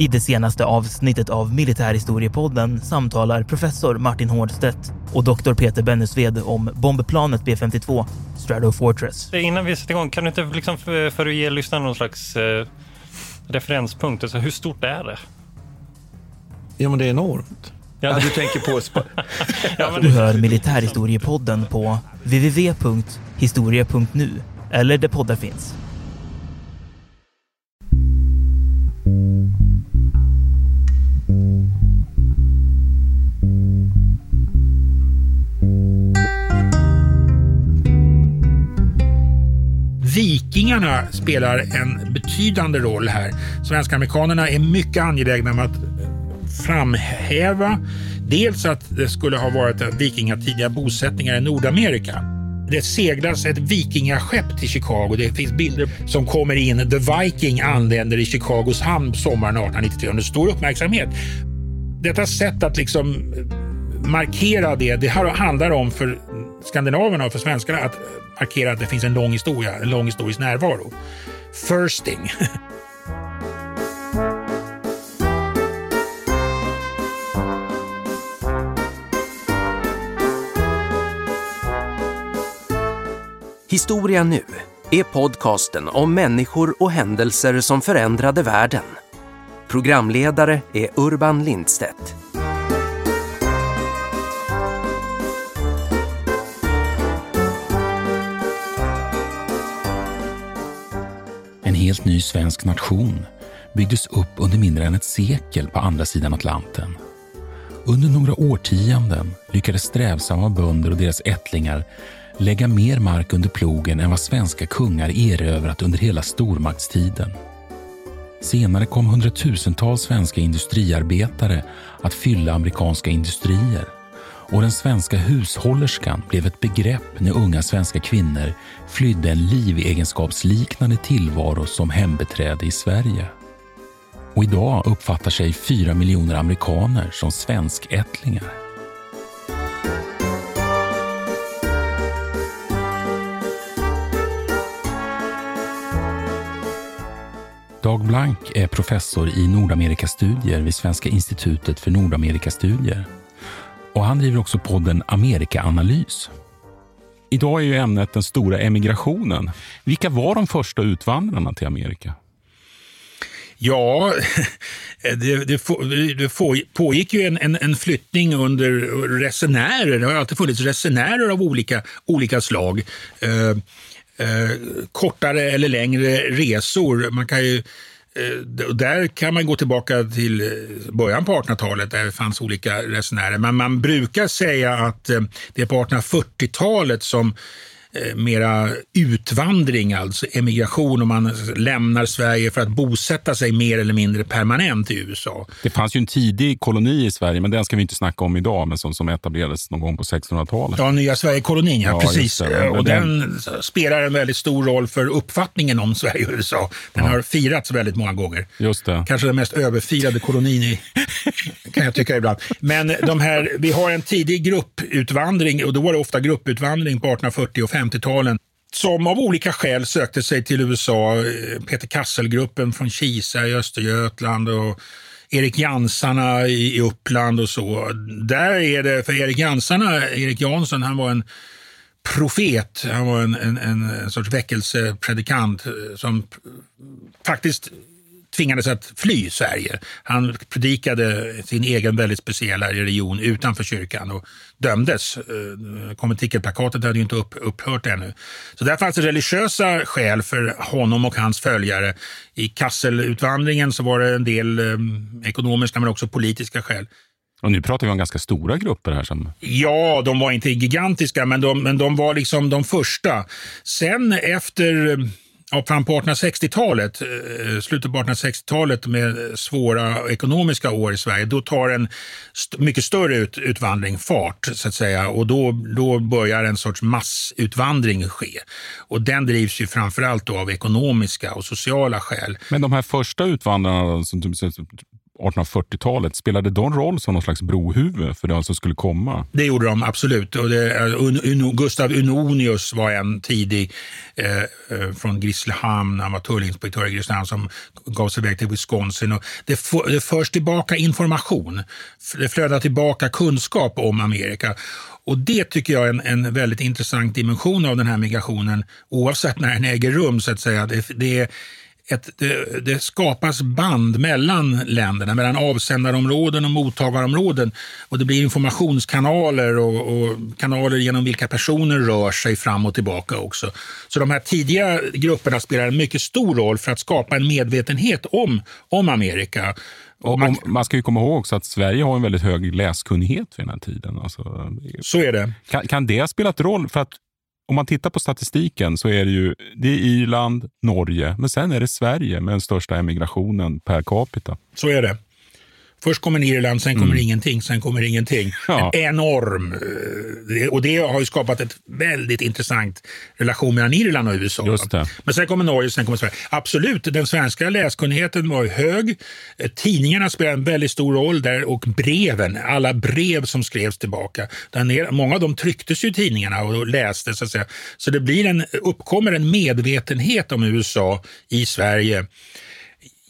I det senaste avsnittet av Militärhistoriepodden samtalar professor Martin Hårdstedt och doktor Peter Bennesved om bombplanet B-52 Stratofortress. Innan vi sätter igång, kan du inte liksom för, för att ge lyssnarna någon slags eh, referenspunkt, alltså hur stort är det? Ja, men det är enormt. Ja. Ja, du tänker på... Ja, men Du hör Militärhistoriepodden på www.historia.nu eller där poddar finns. Vikingarna spelar en betydande roll här. Svensk-amerikanerna är mycket angelägna om att eh, framhäva dels att det skulle ha varit vikingatidiga bosättningar i Nordamerika. Det seglas ett vikingaskepp till Chicago. Det finns bilder som kommer in. The Viking anländer i Chicagos hamn sommaren 1893 under stor uppmärksamhet. Detta sätt att liksom eh, markera det, det handlar om för skandinaverna och för svenskarna att markera att det finns en lång historia, en lång historisk närvaro. Firsting. Historia nu är podcasten om människor och händelser som förändrade världen. Programledare är Urban Lindstedt. Helt ny svensk nation byggdes upp under mindre än ett sekel på andra sidan Atlanten. Under några årtionden lyckades strävsamma bönder och deras ättlingar lägga mer mark under plogen än vad svenska kungar erövrat under hela stormaktstiden. Senare kom hundratusentals svenska industriarbetare att fylla amerikanska industrier och den svenska hushållerskan blev ett begrepp när unga svenska kvinnor flydde en livegenskapsliknande tillvaro som hembeträde i Sverige. Och idag uppfattar sig fyra miljoner amerikaner som svenskättlingar. Dag Blank är professor i Nordamerikastudier vid Svenska institutet för Nordamerikastudier. Och han driver också podden Amerikaanalys. Idag är ju ämnet den stora emigrationen. Vilka var de första utvandrarna till Amerika? Ja, det, det, få- det få- pågick ju en, en, en flyttning under resenärer. Det har alltid funnits resenärer av olika, olika slag. Eh, eh, kortare eller längre resor. Man kan ju, Eh, där kan man gå tillbaka till eh, början på 1800-talet där det fanns olika resenärer. Men man brukar säga att eh, det är på 1840-talet som mera utvandring, alltså emigration, och man lämnar Sverige för att bosätta sig mer eller mindre permanent i USA. Det fanns ju en tidig koloni i Sverige, men den ska vi inte snacka om idag, men som, som etablerades någon gång på 1600-talet. Ja, Nya Sverige-kolonin, ja, Ja, precis. och Den- den spelar en väldigt stor roll för uppfattningen om Sverige och USA. Den har firats väldigt många gånger. Just det. Kanske den mest överfirade kolonin i, kan jag tycka ibland. Men de här, vi har en tidig grupputvandring och då var det ofta grupputvandring på 1840 och 50-talen som av olika skäl sökte sig till USA. Peter Kasselgruppen från Kisa i Östergötland och Erik Jansarna i, Uppland och så. Där är det, för Erik Jansarna, Erik Jansson, han var en profet. Han var en, en, en, sorts väckelsepredikant eh, som faktiskt tvingades att fly Sverige. Han predikade sin egen väldigt speciella religion utanför kyrkan och dömdes. Eh, Konventikelplakatet hade ju inte upp, upphört ännu. Så där fanns det religiösa skäl för honom och hans följare. I Kasselutvandringen så var det en del eh, ekonomiska men också politiska skäl. Och nu pratar vi om ganska stora grupper här. Som, Ja, de var inte gigantiska, men de, men de var liksom de första. Sen efter, ja, fram på 1860-talet, eh, slutet på 1860-talet med svåra ekonomiska år i Sverige, då tar en st- mycket större ut, utvandring fart, så att säga. Och då, då börjar en sorts massutvandring ske. Och den drivs ju framförallt då av ekonomiska och sociala skäl. men de här första utvandrarna, som, 1840-talet, spelade de roll som någon slags brohuvud för det alltså skulle komma? Det gjorde de absolut. Och det, Un, Un, Gustav Unonius var en tidig eh, eh från Grisslehamn, han var tullinspektör i Grisslehamn som gav sig iväg till Wisconsin. Och det, det förs tillbaka information, det flödar tillbaka kunskap om Amerika. Och Det tycker jag är en, en, väldigt intressant dimension av den här migrationen, oavsett när den äger rum. så att säga. Det, det, ett, det, det, skapas band mellan länderna, mellan avsändarområden och mottagarområden. Och det blir informationskanaler och, och, kanaler genom vilka personer rör sig fram och tillbaka också. Så de här tidiga grupperna spelar en mycket stor roll för att skapa en medvetenhet om, om Amerika. Och man, man, ska ju komma ihåg också att Sverige har en väldigt hög läskunnighet vid den här tiden. Alltså, så är det. Kan, kan det ha spelat roll? För att om man tittar på statistiken så är det ju det är Irland, Norge, men sen är det Sverige med den största emigrationen per capita. Så är det. Först kommer Irland, sen kommer mm. ingenting, sen kommer ingenting. Ja. En enorm... Eh, och det har ju skapat ett väldigt intressant relation mellan Irland och USA. Men sen kommer Norge, sen kommer Sverige. Absolut, den svenska läskunnigheten var hög. Eh, tidningarna spelar en väldigt stor roll där och breven, alla brev som skrevs tillbaka. Där många av dem trycktes ju i tidningarna och lästes. Så, att säga. så det blir en, uppkommer en medvetenhet om USA i Sverige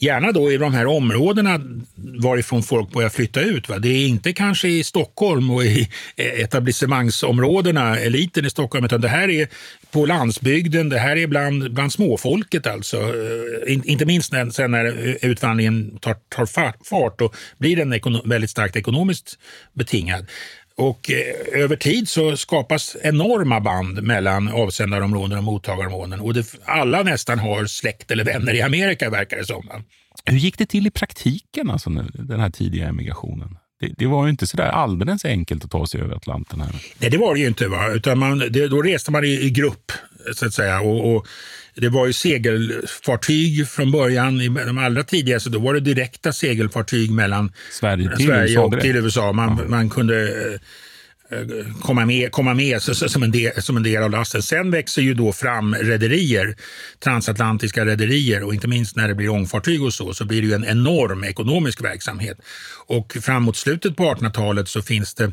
Gärna då i de här områdena varifrån folk börjar flytta ut. Va? Det är inte kanske i Stockholm och i eh, etablissemangsområdena, eliten i Stockholm, utan det här är på landsbygden, det här är bland, bland småfolket alltså. Eh, in, inte minst när, sen när eh, utvandringen tar, tar fart och blir den ekono, väldigt starkt ekonomiskt betingad. Och eh, över tid så skapas enorma band mellan avsändarområden och mottagarområden. Och det, alla nästan har släkt eller vänner i Amerika verkar det som. Hur gick det till i praktiken, alltså, den här tidiga emigrationen? Det, det, var ju inte så där alldeles enkelt att ta sig över Atlanten. Här. Nej, det var det ju inte. Va? Utan man, det, då reste man i, i grupp, så att säga. Och, och, det var ju segelfartyg från början. I de allra tidigaste då var det direkta segelfartyg mellan Sverige, till Sverige USA och till USA. Man, ja. man kunde eh, komma med, komma med som, en del, som en del av lasten. Sen växer ju då fram rederier, transatlantiska rederier och inte minst när det blir ångfartyg och så, så blir det ju en enorm ekonomisk verksamhet. Och framåt slutet på 1800-talet så finns det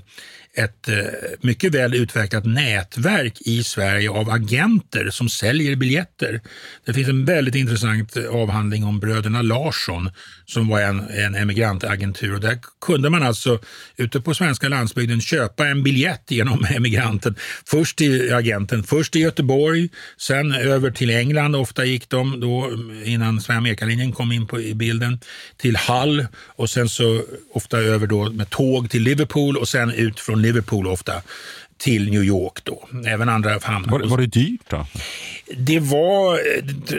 ett eh, mycket väl utvecklat nätverk i Sverige av agenter som säljer biljetter. Det finns en väldigt intressant eh, avhandling om bröderna Larsson som var en, en emigrantagentur. Och där kunde man alltså ute på svenska landsbygden köpa en biljett genom emigranten. Först till agenten, först i Göteborg, sen över till England. Ofta gick de då mm, innan Amerikalinjen kom in på, i bilden till Hull och sen så ofta över då med tåg till Liverpool och sen ut från Liverpool ofta till New York. Då. Även andra hamnar. Var, var det dyrt då? Det var,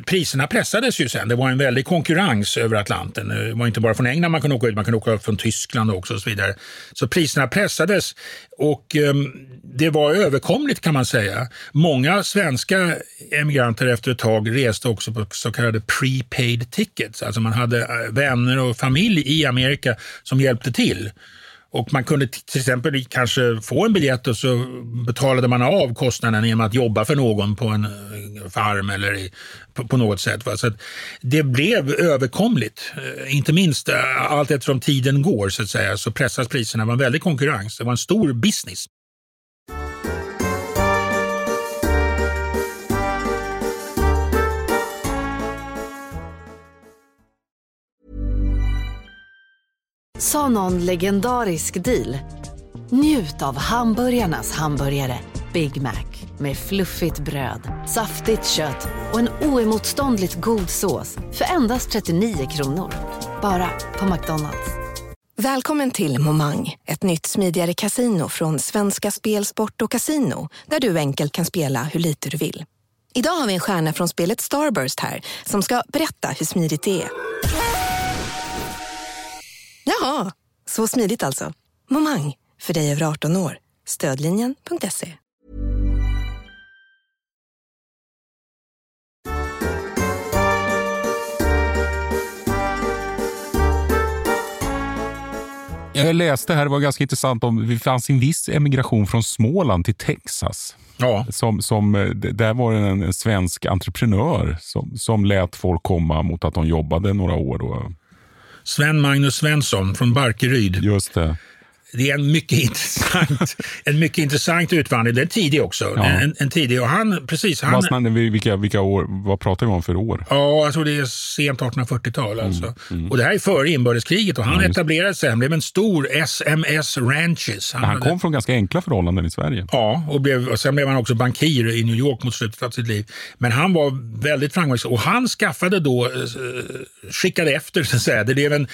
priserna pressades ju sen. Det var en väldig konkurrens över Atlanten. Det var inte bara från England man kunde åka ut, man kunde åka från Tyskland också. Och så vidare. Så priserna pressades och um, det var överkomligt kan man säga. Många svenska emigranter efter ett tag reste också på så kallade prepaid tickets. Alltså man hade eh, vänner och familj i Amerika som hjälpte till. Och man kunde till exempel kanske få en biljett och så betalade man av kostnaden genom att jobba för någon på en eh, farm eller i, på, på, något sätt. Va? Så det blev överkomligt. Eh, inte minst eh, allt eftersom tiden går så att säga så pressas priserna. Det var en väldig konkurrens. Det var en stor business. Sa någon legendarisk deal? Njut av hamburgarnas hamburgare Big Mac med fluffigt bröd, saftigt kött och en oemotståndligt god sås för endast 39 kronor. Bara på McDonalds. Välkommen till Momang, ett nytt smidigare casino från Svenska Spel, Sport och Casino där du enkelt kan spela hur lite du vill. Idag har vi en stjärna från spelet Starburst här som ska berätta hur smidigt det är. Jaha, så smidigt alltså. Momang, för dig över 18 år. Stödlinjen.se. Jag läste här, det var ganska intressant, om det fanns en viss emigration från Småland till Texas. Ja. Som, som, där var det en, en svensk entreprenör som, som lät folk komma mot att de jobbade några år. Och Sven Magnus Svensson från Barkeryd. Just det. Det är en mycket intressant, en mycket intressant utvandring. Den är tidig också. Ja. En, en tidig. Och han, precis, han, snack- vilka, vilka år, vad pratar vi om för år? Ja, jag tror det är sent 1840-tal. Alltså. Och det här är före inbördeskriget och han Mm, Ja, etablerade sig. Han blev en stor SMS Ranches. Han hade- kom från ganska enkla förhållanden i Sverige. Ja, och, blev, och sen blev han också bankir i New York mot slutet av sitt liv. Men han var väldigt framgångsrik och han skaffade då, eh, skickade efter så att säga. Det blev en,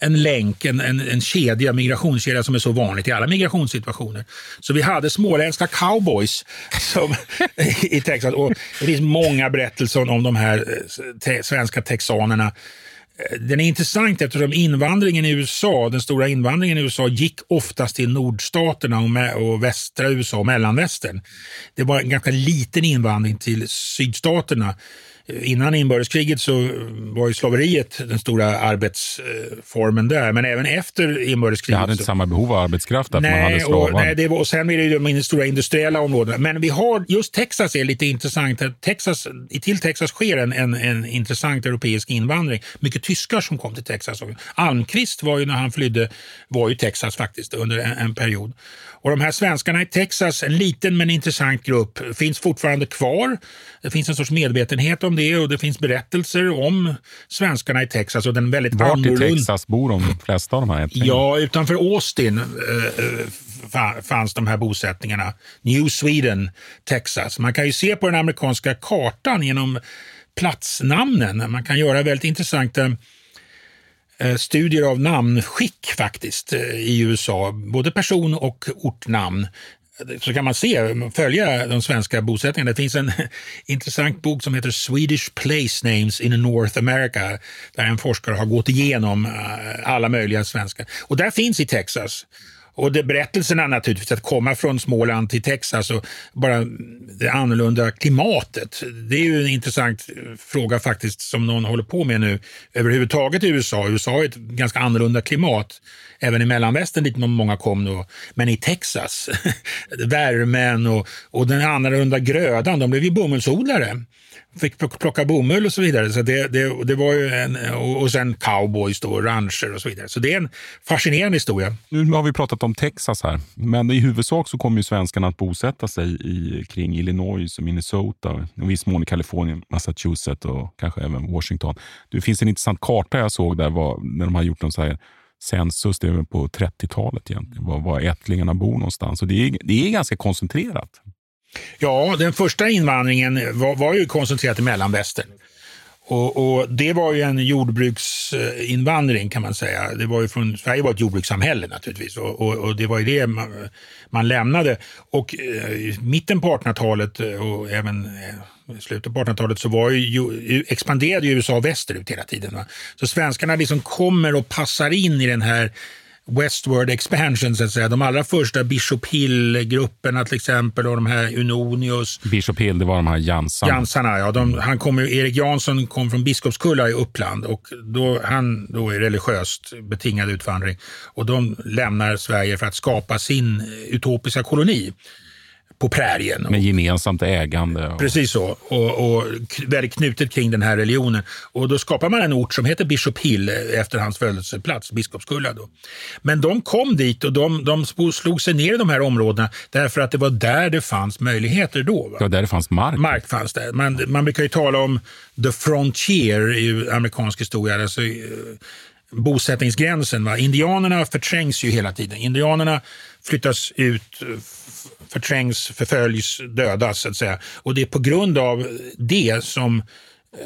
en länk, en, en, en kedja, migrationskedja som är så vanligt i alla migrationssituationer. Så vi hade småländska cowboys som, i Texas. Och det finns många berättelser om de här eh, te, svenska texanerna. Eh, den är intressant eftersom invandringen i USA, den stora invandringen i USA gick oftast till nordstaterna och, och västra USA och mellanvästern. Det var en ganska liten invandring till sydstaterna. Innan inbördeskriget så var ju slaveriet den stora arbetsformen där, men även efter inbördeskriget hade inte så- samma behov av arbetskraft där, för man hade Nej, slavar. och, nej det var, och sen är det ju de stora industriella områdena. Men vi har, just Texas är lite intressant. Texas, till Texas sker en, en, en intressant europeisk invandring. Mycket tyskar som kom till Texas. Almqvist var ju när han flydde, var ju Texas faktiskt under en, en period. Och de här svenskarna i Texas, en liten men intressant grupp, finns fortfarande kvar. Det finns en sorts medvetenhet om det och det finns berättelser om svenskarna i Texas och den väldigt Vart i annorlunda- Texas bor de flesta av de här? Ja, utanför Austin eh, eh, fa- fanns de här bosättningarna. New Sweden, Texas. Man kan ju se på den amerikanska kartan genom platsnamnen. Man kan göra väldigt intressanta eh, studier av namnskick faktiskt eh, i USA. Både person och ortnamn. Så kan man se, följa de svenska bosättningarna. Det finns en intressant bok som heter Swedish Place Names in North America där en forskare har gått igenom eh, alla möjliga svenska. Och där finns i Texas. Och det berättelserna naturligtvis, att komma från Småland till Texas och bara det annorlunda klimatet. Det är ju en intressant eh, fråga faktiskt som någon håller på med nu överhuvudtaget i USA. USA har ett ganska annorlunda klimat. Även i mellanvästern dit många kom då. Men i Texas, värmen och, och den annorlunda grödan, de blev ju bomullsodlare. Fick plocka bomull och så vidare. Så det, det, det var ju en, och, och sen cowboys då, rancher och så vidare. Så det är en fascinerande historia. Nu har vi pratat om Texas här, men i huvudsak så kommer ju svenskarna att bosätta sig i, kring Illinois och Minnesota, i viss mån i Kalifornien, Massachusetts och kanske även Washington. Det finns en intressant karta jag såg där var, när de har gjort någon så här sensus, det är väl på 30-talet egentligen, var, var ättlingarna bor någonstans. Och det, är, det är ganska koncentrerat. Ja, den första invandringen var, var ju koncentrerad till mellanvästern. Och, och det var ju en jordbruksinvandring kan man säga. Det var ju från, Sverige var ett jordbrukssamhälle naturligtvis och, och, och det var ju det man, man lämnade. Och eh, i mitten på 1800-talet eh, och även eh, i slutet på 1800-talet så var ju, ju, expanderade ju USA västerut hela tiden. Va? Så svenskarna liksom kommer och passar in i den här Westward expansion, så att säga. De allra första Bishop Hill-grupperna till exempel och de här Unonius, Bishop Hill, det var de här Jansarna. Jansarna, ja, de, han kom, ju- Erik Jansson kom från Biskopskulla i Uppland och då, han då är religiöst betingad utvandring. Och de lämnar Sverige för att skapa sin utopiska koloni på prärien. Med gemensamt ägande. Och, Precis så. Och, och väldigt knutet kring den här religionen. Och då skapar man en ort som heter Bishop Hill eh, efter hans födelseplats, Biskopskulla. Då. Men de kom dit och de, de slog sig ner i de här områdena därför att det var där det fanns möjligheter då. Va? var där det fanns mark. Mark fanns där. Man, man brukar ju tala om the frontier i amerikansk historia. Alltså, eh, bosättningsgränsen. Va? Indianerna förträngs ju hela tiden. Indianerna flyttas ut, eh, förträngs, förföljs, dödas. Så att säga. Och det är på grund av det som eh,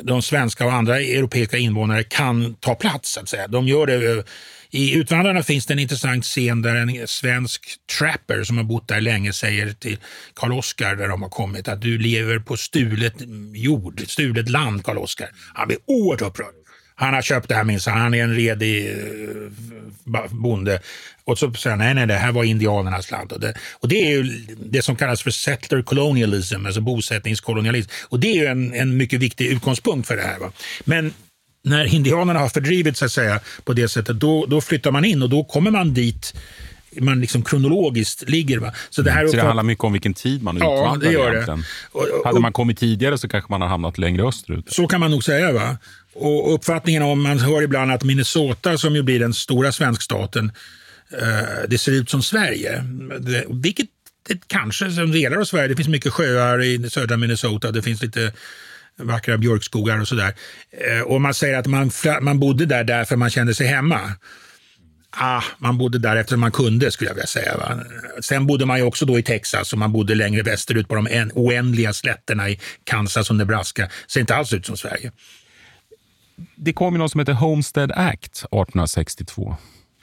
de svenska och andra europeiska invånare kan ta plats. Så att säga. De gör det eh, i Utvandrarna finns det en intressant scen där en svensk trapper som har bott där länge säger till Karl Oskar där de har kommit att du lever på stulet jord, stulet land Karl Oskar. Han blir oerhört upprörd. Han har köpt det här minsann, han är en redig eh, bonde. Och så säger han, nej, nej, det här var indianernas land. Och det, och det är ju det som kallas för settler colonialism, alltså bosättningskolonialism. Och det är ju en, en mycket viktig utgångspunkt för det här. Va? Men när indianerna har fördrivits så att säga, på det sättet, då, då flyttar man in och då kommer man dit man liksom kronologiskt ligger. Va? Så det, här Mm. Så det handlar mycket om vilken tid man Ja, utvandrar det gör det. Och- och- Hade man kommit tidigare så kanske man har hamnat längre österut. Så kan man nog säga. va? Och uppfattningen om, man hör ibland att Minnesota som ju blir den stora svenskstaten, eh, det ser ut som Sverige. Det, vilket det kanske som delar av Sverige, det finns mycket sjöar i södra Minnesota, det finns lite vackra björkskogar och sådär. Eh, och man säger att man, man bodde där därför man kände sig hemma. Ah, man bodde där eftersom man kunde skulle jag vilja säga. Va? Sen bodde man ju också då i Texas och man bodde längre västerut på de en, oändliga slätterna i Kansas och Nebraska. Ser inte alls ut som Sverige. Det kom ju något som heter Homestead Act 1862.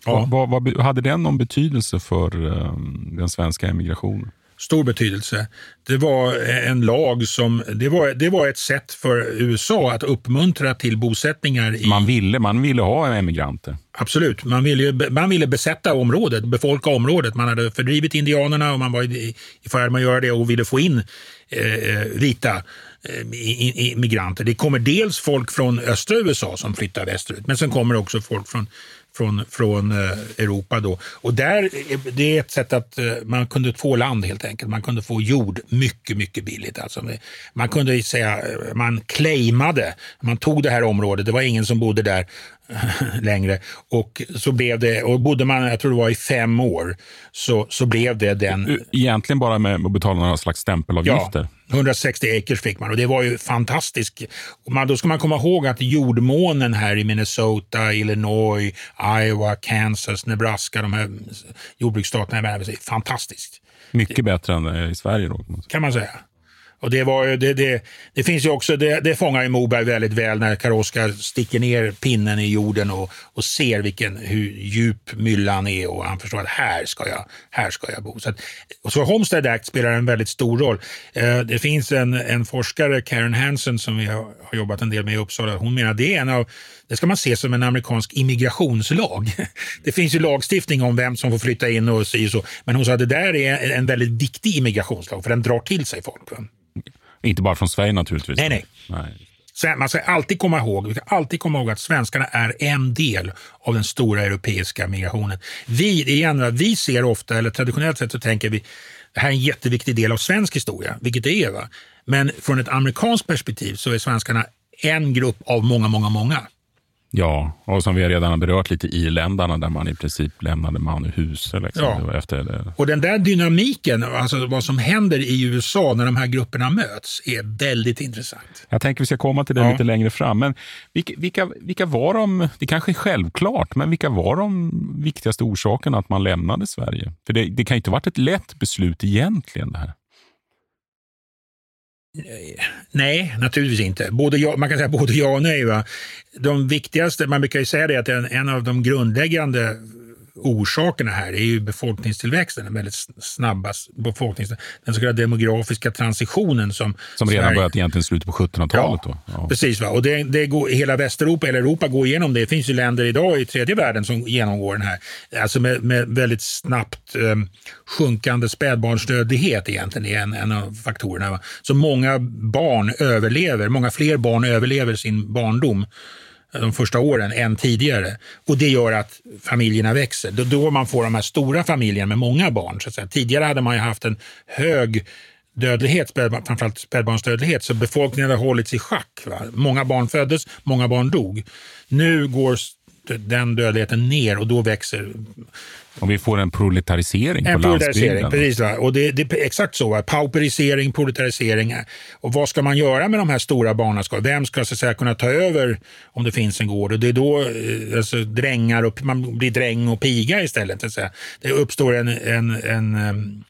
Ja. Vad, vad, vad, hade den någon betydelse för eh, den svenska emigrationen? Stor betydelse. Det var en lag som, det var, det var ett sätt för USA att uppmuntra till bosättningar i Man ville, man ville ha emigranter. Absolut. Man ville, man ville besätta området, befolka området. Man hade fördrivit indianerna och man var i, i färd med att göra det och ville få in eh, vita eh, i- i- immigranter. Det kommer dels folk från östra USA som flyttar västerut, men sen kommer också folk från från, från eh, Europa. Då. Och där, eh, det är ett sätt att eh, man kunde få land helt enkelt. Man kunde få jord mycket, mycket billigt. Alltså, man kunde säga, man claimade, man tog det här området, det var ingen som bodde där längre. Och så blev det, och bodde man, jag tror det var i fem år, så, så blev det den Egentligen bara med att betala några slags stämpelavgifter. Ja, 160 acres fick man och det var ju fantastiskt. Man, då ska man komma ihåg att jordmånen här i Minnesota, Illinois, Iowa, Kansas, Nebraska, de här jordbruksstaterna är fantastiskt Mycket bättre än eh, i Sverige. Då. kan man säga. Och det, var, det, det, det finns ju också, det, det fångar ju Moberg väldigt väl när Karoska sticker ner pinnen i jorden och, och ser vilken, hur djup myllan är och han förstår att här ska jag, här ska jag bo. Så, att, och så Homestead Act spelar en väldigt stor roll. Eh, det finns en, en forskare, Karen Hansen, som vi har, har jobbat en del med i Uppsala. Hon menar att det är en av det ska man se som en amerikansk immigrationslag. Det finns ju lagstiftning om vem som får flytta in och si och så. Men hon sa att det där är en väldigt viktig immigrationslag för den drar till sig folk. Inte bara från Sverige naturligtvis. Nej, nej. nej. Sen, man ska alltid komma ihåg, vi ska alltid komma ihåg att svenskarna är en del av den stora europeiska migrationen. Vi, igen, vi ser ofta, eller traditionellt sett så tänker vi, det här är en jätteviktig del av svensk historia, vilket det är. Va? Men från ett amerikanskt perspektiv så är svenskarna en grupp av många, många, många. Ja, och som vi redan har berört lite irländarna där man i princip lämnade man ur huset. Liksom. Ja. Efter det. Och den där dynamiken, alltså vad som händer i USA när de här grupperna möts, är väldigt intressant. Jag tänker vi ska komma till det Ja. lite längre fram. Men vilka, vilka, vilka var de, det kanske är självklart, men vilka var de viktigaste orsakerna att man lämnade Sverige? För det, det kan ju inte ha varit ett lätt beslut egentligen det här. Nej, naturligtvis inte. Både ja, man kan säga både ja och nej. Va? De viktigaste, man brukar ju säga det att en, en av de grundläggande orsakerna här är ju befolkningstillväxten, den väldigt snabba befolknings, den så kallade demografiska transitionen som, Som redan Sverige- börjat egentligen slutet på 1700-talet. Då. Ja. Precis, va? och det, det går, hela Västeuropa, eller Europa, går igenom det. Det finns ju länder idag i tredje världen som genomgår den här, alltså med, med väldigt snabbt eh, sjunkande spädbarnsdödlighet egentligen är en, en av faktorerna. Va? Så många barn överlever, många fler barn överlever sin barndom de första åren än tidigare. Och det gör att familjerna växer. Då, då man får de här stora familjerna med många barn. Så att säga. Tidigare hade man ju haft en hög dödlighet, framförallt spädbarnsdödlighet, så befolkningen har hållits i schack. Va? Många barn föddes, många barn dog. Nu går den dödligheten ner och då växer Och vi får en proletarisering en på proletarisering. landsbygden. Precis, va? Och det, det är exakt så. Va? Pauperisering, proletarisering. Och vad ska man göra med de här stora barnaskalen? Vem ska så säga, kunna ta över om det finns en gård? Och det är då eh, alltså, drängar och, man blir dräng och piga istället. Så. Det uppstår en, en, en um,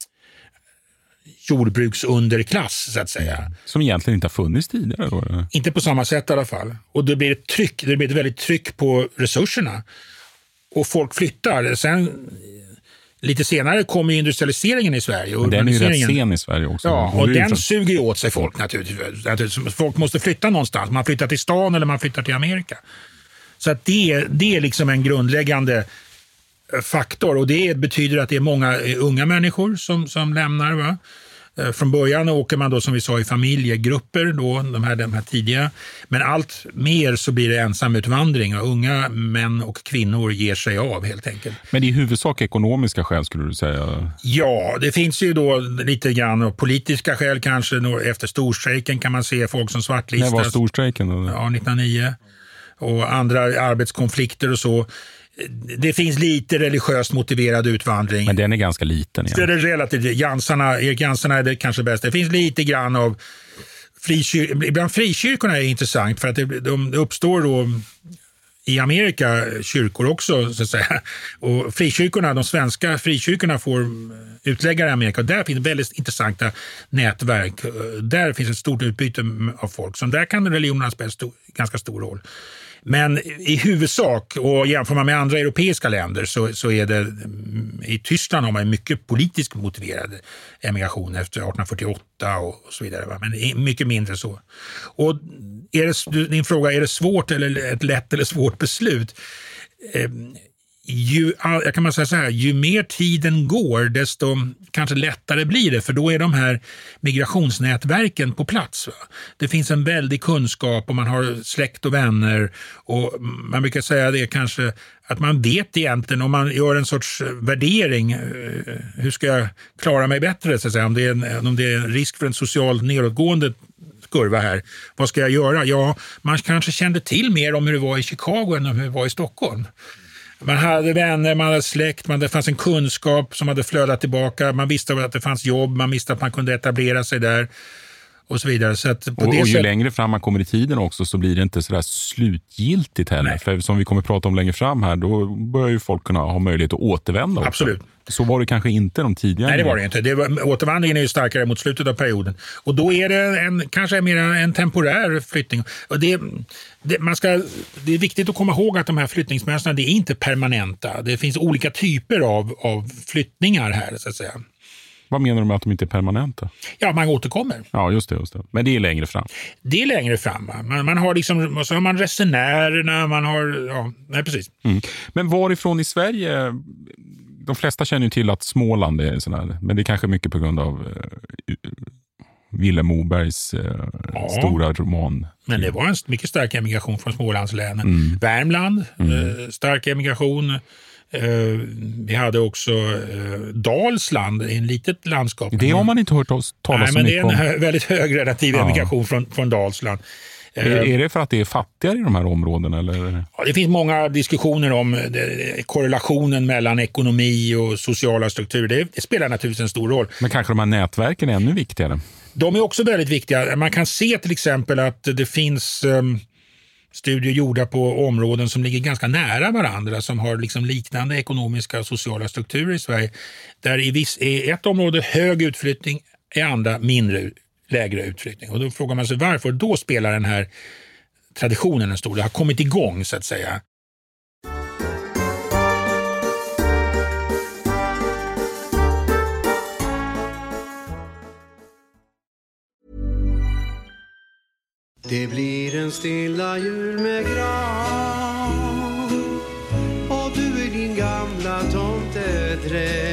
jordbruksunderklass, så att säga. Som egentligen inte har funnits tidigare. Då. eller? Inte på samma sätt i alla fall. Och det blir ett tryck, det blir ett väldigt tryck på resurserna. Och folk flyttar. Sen lite senare kommer industrialiseringen i Sverige. Och Den är ju rätt sen i Sverige också. Ja, och den suger ju åt sig folk naturligtvis. naturligtvis. Folk måste flytta någonstans. Man flyttar till stan eller man flyttar till Amerika. Så att det, det är liksom en grundläggande eh, faktor och det betyder att det är många eh, unga människor som, som lämnar. Va? Eh, Från början åker man då som vi sa i familjegrupper, då, de, här, de här tidiga. Men allt mer så blir det ensamutvandring och unga män och kvinnor ger sig av helt enkelt. Men i huvudsak ekonomiska skäl skulle du säga? Ja, det finns ju då lite grann politiska skäl kanske. Efter storstrejken kan man se folk som När svartlistas. var storstrejken? Då? Ja, 1909. Och andra arbetskonflikter och så. Det finns lite religiöst motiverad utvandring. Men den är ganska liten. Det Igen. är relativt, Jansarna, Erik Jansarna är det kanske bäst. Det finns lite grann av frikyr, ibland frikyrkorna är intressant för att det, de uppstår då i Amerika kyrkor också så att säga. Och frikyrkorna, de svenska frikyrkorna får utläggare i Amerika och där finns väldigt intressanta nätverk. Där finns ett stort utbyte av folk. Så där kan religionerna spela stor, ganska stor roll. Men i huvudsak, och jämför man med andra europeiska länder, så, så är det mm, i Tyskland har man mycket politiskt motiverad emigration efter 1848 och, och så vidare. Va? Men mycket mindre så. Och är det, din fråga, är det svårt eller ett lätt eller svårt beslut? Ehm, ju, jag kan man säga så här, ju mer tiden går desto kanske lättare blir det för då är de här migrationsnätverken på plats. Va? Det finns en väldig kunskap och man har släkt och vänner och man brukar säga det kanske att man vet egentligen om man gör en sorts värdering, eh, hur ska jag klara mig bättre så att säga, om det är en, om det är en risk för en social nedåtgående kurva här. Vad ska jag göra? Ja, man kanske kände till mer om hur det var i Chicago än om hur det var i Stockholm. Man hade vänner, man hade släkt, man, det fanns en kunskap som hade flödat tillbaka. Man visste att det fanns jobb, man visste att man kunde etablera sig där och så vidare. Så att på Och, det och ju sättet- längre fram man kommer i tiden också så blir det inte sådär slutgiltigt heller. För som vi kommer prata om längre fram här, då börjar ju folk kunna ha möjlighet att återvända också. Absolut. Så var det kanske inte de tidigare. Nej, det var det inte. Det var, återvandringen är ju starkare mot slutet av perioden. Och då är det en, kanske mer en temporär flyttning. Och det, det, man ska, det är viktigt att komma ihåg att de här flyttningsmönstren det är inte permanenta. Det finns olika typer av, av flyttningar här, så att säga. Vad menar du med att de inte är permanenta? Ja, man återkommer. Ja, just det. Just det. Men det är längre fram. Det är längre fram. Man, man har liksom, och så har man resenärerna, man har... Ja, nej, precis. Mm. Men varifrån i Sverige? De flesta känner ju till att Småland är sån här, men det är kanske mycket på grund av eh, Vilhelm Mobergs eh, stora roman. Men det var en mycket stark emigration från Smålandslänen. Mm. Värmland, eh, stark emigration. Eh, vi hade också eh, Dalsland, en litet landskap. Det har man inte hört oss tala Nej, så men det är mycket en om. hö- väldigt hög relativ Ja. emigration från, från Dalsland. Eh, Är, är det för att det är fattigare i de här områdena? Eller? Ja, det finns många diskussioner om eh, det- korrelationen mellan ekonomi och sociala strukturer. Det, det spelar naturligtvis en stor roll. Men kanske de här nätverken är ännu viktigare? De är också väldigt viktiga. Man kan se till exempel att det finns um, studier gjorda på områden som ligger ganska nära varandra som har liksom liknande ekonomiska och sociala strukturer i Sverige. Där i, viss, i ett område hög utflyttning, i andra mindre, lägre utflyttning. Och då frågar man sig varför. Då spelar den här traditionen en stor roll. Det har kommit igång så att säga. Det blir en stilla jul med gran och du i din gamla tomtedräkt.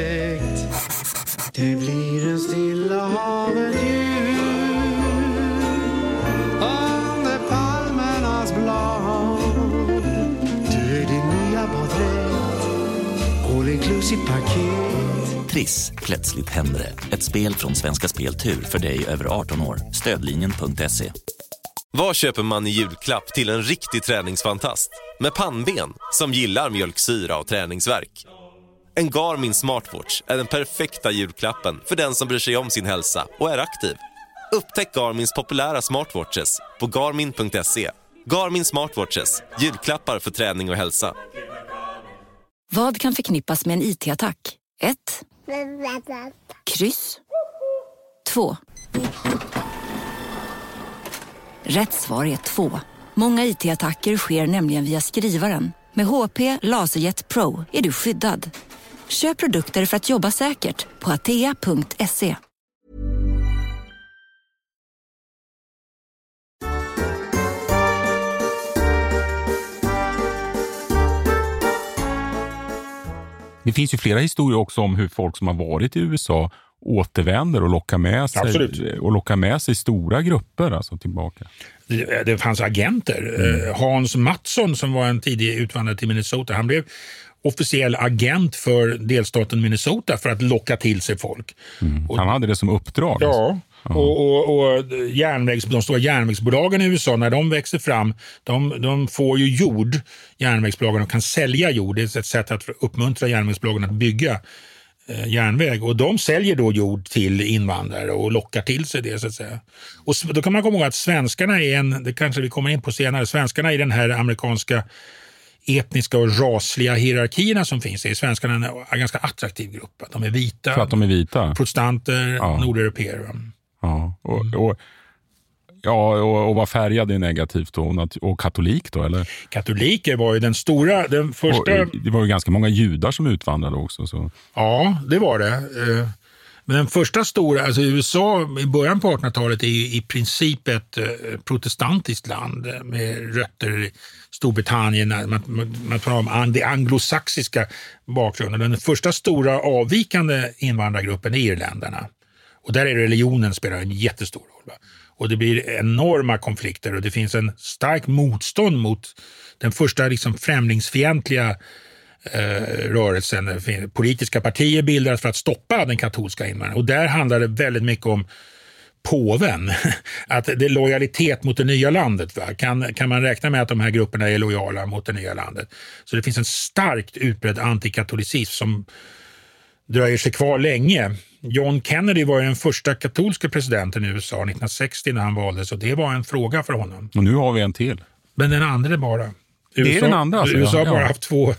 Det blir en stilla havet jul under palmernas blad. Du i din nya baddräkt, all inclusive paket. Triss, plötsligt händer det. Ett spel från Svenska Spel Tur för dig över 18 år. Stödlinjen.se. Vad köper man i julklapp till en riktig träningsfantast? Med pannben som gillar mjölksyra och träningsverk. En Garmin Smartwatch är den perfekta julklappen för den som bryr sig om sin hälsa och är aktiv. Upptäck Garmins populära smartwatches på garmin.se. Garmin Smartwatches, julklappar för träning och hälsa. Vad kan förknippas med en IT-attack? 1. Kryss. 2. Rätt svar är två. Många IT-attacker sker nämligen via skrivaren. Med HP Laserjet Pro är du skyddad. Köp produkter för att jobba säkert på atea.se. Det finns ju flera historier också om hur folk som har varit i USA återvänder och lockar med sig, Absolut. och lockar med sig stora grupper alltså, tillbaka. Det, det fanns agenter. Mm. Eh, Hans Mattsson som var en tidig utvandrare till Minnesota, han blev officiell agent för delstaten Minnesota för att locka till sig folk. Han hade det som uppdrag. Ja, och, och, och järnvägs, de stora järnvägsbolagen i USA, när de växer fram, de, de får ju jord, järnvägsbolagen, och kan sälja jord. Det är ett sätt att uppmuntra järnvägsbolagen att bygga järnväg. Och de säljer då jord till invandrare och lockar till sig det. så att säga. Och då kan man komma ihåg att svenskarna är en, det kanske vi kommer in på senare, svenskarna i den här amerikanska etniska och rasliga hierarkierna som finns är svenskarna en, ganska attraktiv grupp. De är vita, För att de är vita. protestanter, Ja. nordeuropeer. Ja, och, och, ja, och, och var färgad är negativt då, och, katolik då? Eller? Katoliker var ju den stora, den första... Och, det var ju ganska många judar som utvandrade också. Så. Ja, det var det. Eh, Men den första stora, alltså USA i början på 1800-talet är ju i princip ett eh, protestantiskt land eh, med rötter i Storbritannien. Man, man, man talar om det anglosaxiska bakgrunden. Den första stora avvikande invandrargruppen är irländarna. Och där är religionen spelar en jättestor roll. Va? Och det blir enorma konflikter och det finns en stark motstånd mot den första liksom främlingsfientliga eh, rörelsen. Politiska partier bildas för att stoppa den katolska invandringen. Och där handlar det väldigt mycket om påven. Att det är lojalitet mot det nya landet. Va? Kan, kan man räkna med att de här grupperna är lojala mot det nya landet? Så det finns en starkt utbredd antikatolicism som dröjer sig kvar länge. John Kennedy var den första katolska presidenten i USA 1960 när han valdes och det var en fråga för honom. Och nu har vi en till. Men den andra bara. Det är den andra alltså? USA har Ja. bara haft två.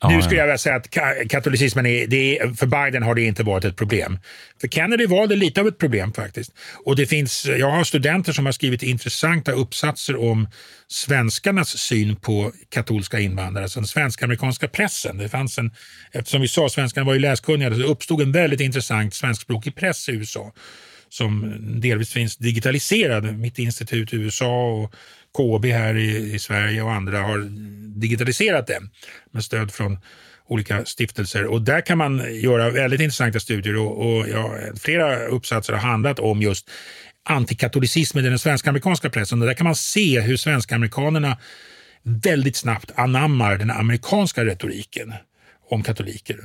Ja, nu skulle jag vilja säga att ka- katolicismen är, det är, för Biden har det inte varit ett problem. För Kennedy var det lite av ett problem faktiskt. Och det finns, jag har studenter som har skrivit intressanta uppsatser om svenskarnas syn på katolska invandrare, alltså den svensk-amerikanska pressen. Det fanns en, eftersom vi sa att svenskarna var ju läskunniga, så uppstod en väldigt intressant svenskspråkig press i USA som delvis finns digitaliserad. Mitt institut i USA och KB här i, i Sverige och andra har digitaliserat den med stöd från olika stiftelser. Och där kan man göra väldigt intressanta studier och, och ja, flera uppsatser har handlat om just antikatolicismen i den svenska amerikanska pressen. Och där kan man se hur svenska amerikanerna väldigt snabbt anammar den amerikanska retoriken om katoliker.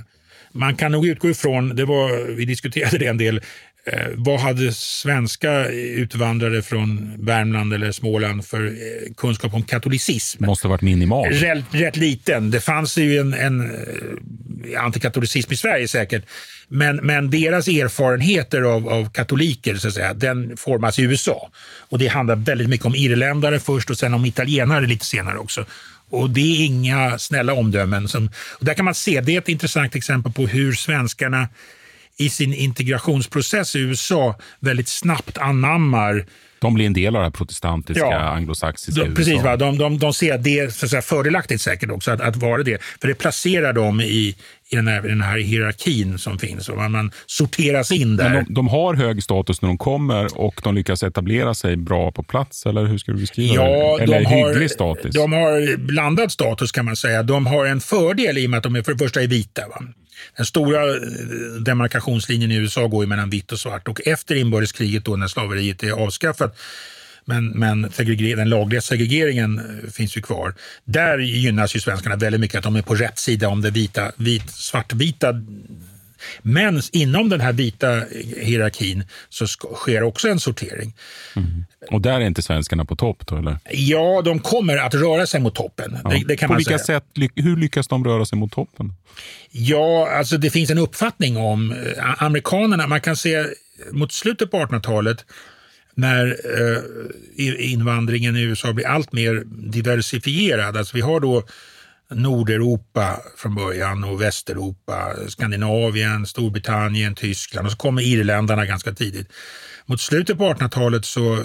Man kan nog utgå ifrån, det var, vi diskuterade det en del, eh, vad hade svenska utvandrare från Värmland eller Småland för eh, kunskap om katolicism? Måste ha varit minimal. Rätt, rätt liten. Det fanns ju en, en eh, antikatolicism i Sverige säkert. Men, men deras erfarenheter av, av katoliker, så att säga, den formas i USA. Och det handlar väldigt mycket om irländare först och sen om italienare lite senare också. Och det är inga snälla omdömen. Som, och där kan man se, det är ett intressant exempel på hur svenskarna i sin integrationsprocess i USA väldigt snabbt anammar De blir en del av det här protestantiska, Ja. anglosaxiska de, USA. Precis, va? De, de, de ser det så att säga, fördelaktigt säkert också att, att vara det. För det placerar dem i, i den, här, den här hierarkin som finns och man, sorteras in där. Men de, de har hög status när de kommer och de lyckas etablera sig bra på plats, eller hur ska du beskriva Ja, det? Eller de har, hygglig status? de har blandad status kan man säga. De har en fördel i och med att de är för det första är vita. Va? Den stora eh, demarkationslinjen i USA går ju mellan vitt och svart och efter inbördeskriget då när slaveriet är avskaffat men, men den lagliga segregeringen eh, finns ju kvar. Där gynnas ju svenskarna väldigt mycket att de är på rätt sida om det vita, vit, svartvita men inom den här vita hierarkin så ska, sker också en sortering. Och där är inte svenskarna på topp då, eller? Ja, de kommer att röra sig mot toppen. Ja. Det, det kan på man vilka säga. sätt, hur lyckas de röra sig mot toppen? Ja, alltså det finns en uppfattning om eh, amerikanerna. Man kan se mot slutet på 1800-talet när eh, invandringen i USA blir allt mer diversifierad. Alltså vi har då Nordeuropa från början och Västeuropa, Skandinavien, Storbritannien, Tyskland och så kommer irländarna ganska tidigt. Mot slutet på 1800-talet så eh,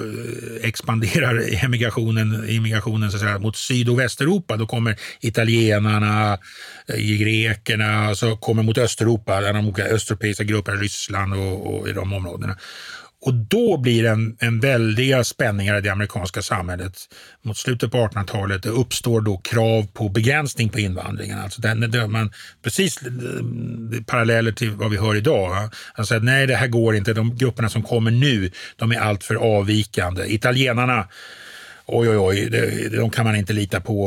expanderar emigrationen, immigrationen så att säga, mot Syd och Västeuropa. Då kommer italienarna, grekerna grekerna, så kommer mot Östeuropa, där de olika östeuropeiska grupperna, Ryssland och, och i de områdena. Och då blir det en, en väldiga spänningar i det amerikanska samhället. Mot slutet på 1800-talet det uppstår då krav på begränsning på invandringen. Alltså den, den, man, precis eh, paralleller till vad vi hör idag. Alltså att nej, det här går inte. De grupperna som kommer nu, de är alltför avvikande. Italienarna oj, oj, oj, det, de kan man inte lita på.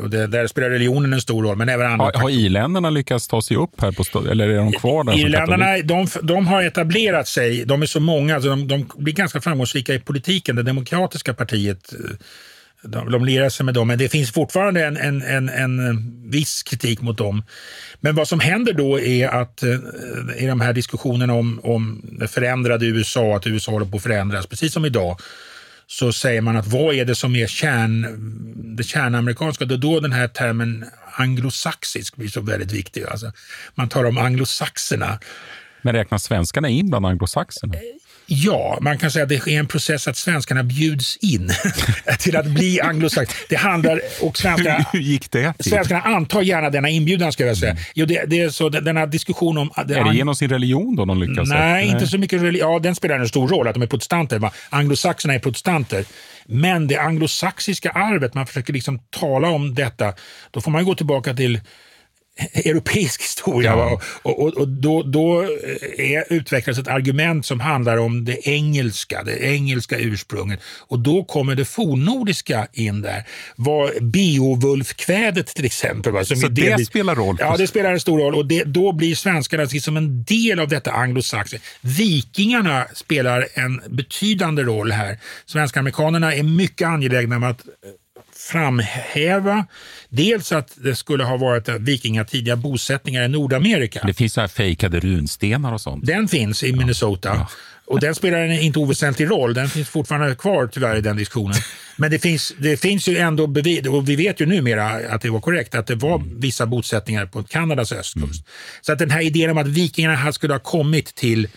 Och det, där spelar religionen en stor roll. Men även andra har, har i-länderna lyckats ta sig upp här, på eller är de kvar där? Irländarna, de, de har etablerat sig. De är så många, alltså de, de blir ganska framgångsrika i politiken. Det demokratiska partiet de, de lirar sig med dem, men det finns fortfarande en, en, en, en viss kritik mot dem. Men vad som händer då är att eh, i de här diskussionerna om, om det förändrade USA, att USA håller på att förändras, precis som idag, så säger man att vad är det som är kärn, det kärnamerikanska? Det är då den här termen anglosaxisk blir så väldigt viktig. Alltså, man talar om anglosaxerna. Men räknas svenskarna in bland anglosaxerna? Ja, man kan säga att det är en process att svenskarna bjuds in till att bli anglosax. Det handlar, och svenskarna, Hur gick det till? Svenskarna antar gärna denna inbjudan, ska jag säga. Mm. Jo, det, det, är så, denna diskussion om... Det, är det genom sin religion då de lyckas? Nej, nej. inte så mycket religion. Ja, den spelar en stor roll, att de är protestanter. Anglosaxerna är protestanter. Men det anglosaxiska arvet, man försöker liksom tala om detta, då får man gå tillbaka till europeisk historia. Ja. Och, och, och, då, då är, utvecklas ett argument som handlar om det engelska, det engelska ursprunget. Och då kommer det fornnordiska in där. Beowulf-kvädet till exempel. Så det, det spelar roll? Ja, det spelar en stor roll. Och det, då blir svenskarna liksom en del av detta anglosaxiska. Vikingarna spelar en betydande roll här. Svenska amerikanerna är mycket angelägna om att framhäva dels att det skulle ha varit vikingatidiga bosättningar i Nordamerika. Det finns så här fejkade runstenar och sånt. Den finns i Minnesota. Ja. Och den spelar en inte oväsentlig roll. Den finns fortfarande kvar tyvärr i den diskussionen. Men det finns, det finns ju ändå bevis, och vi vet ju numera att det var korrekt, att det var mm. vissa bosättningar på Kanadas östkust. Mm. Så att den här idén om att vikingarna skulle ha kommit till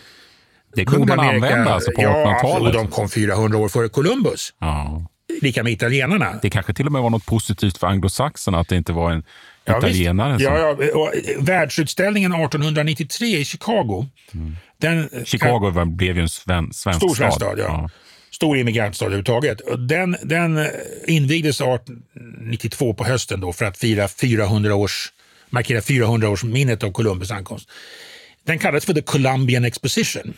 det kunde man använda alltså på 1800-talet. Ja, och de kom 400 år före Columbus. Ja lika med italienarna. Det kanske till och med var något positivt för anglosaxerna att det inte var en ja, italienare. Ja, ja, världsutställningen 1893 i Chicago. Mm. Den, Chicago kan, blev ju en sven, svensk stor stad. stad. Ja. ja. Stor immigrantstad överhuvudtaget. Den, den invigdes 1892 på hösten då för att fira 400 års, markera 400 års minnet av Columbus ankomst. Den kallades för The Columbian Exposition.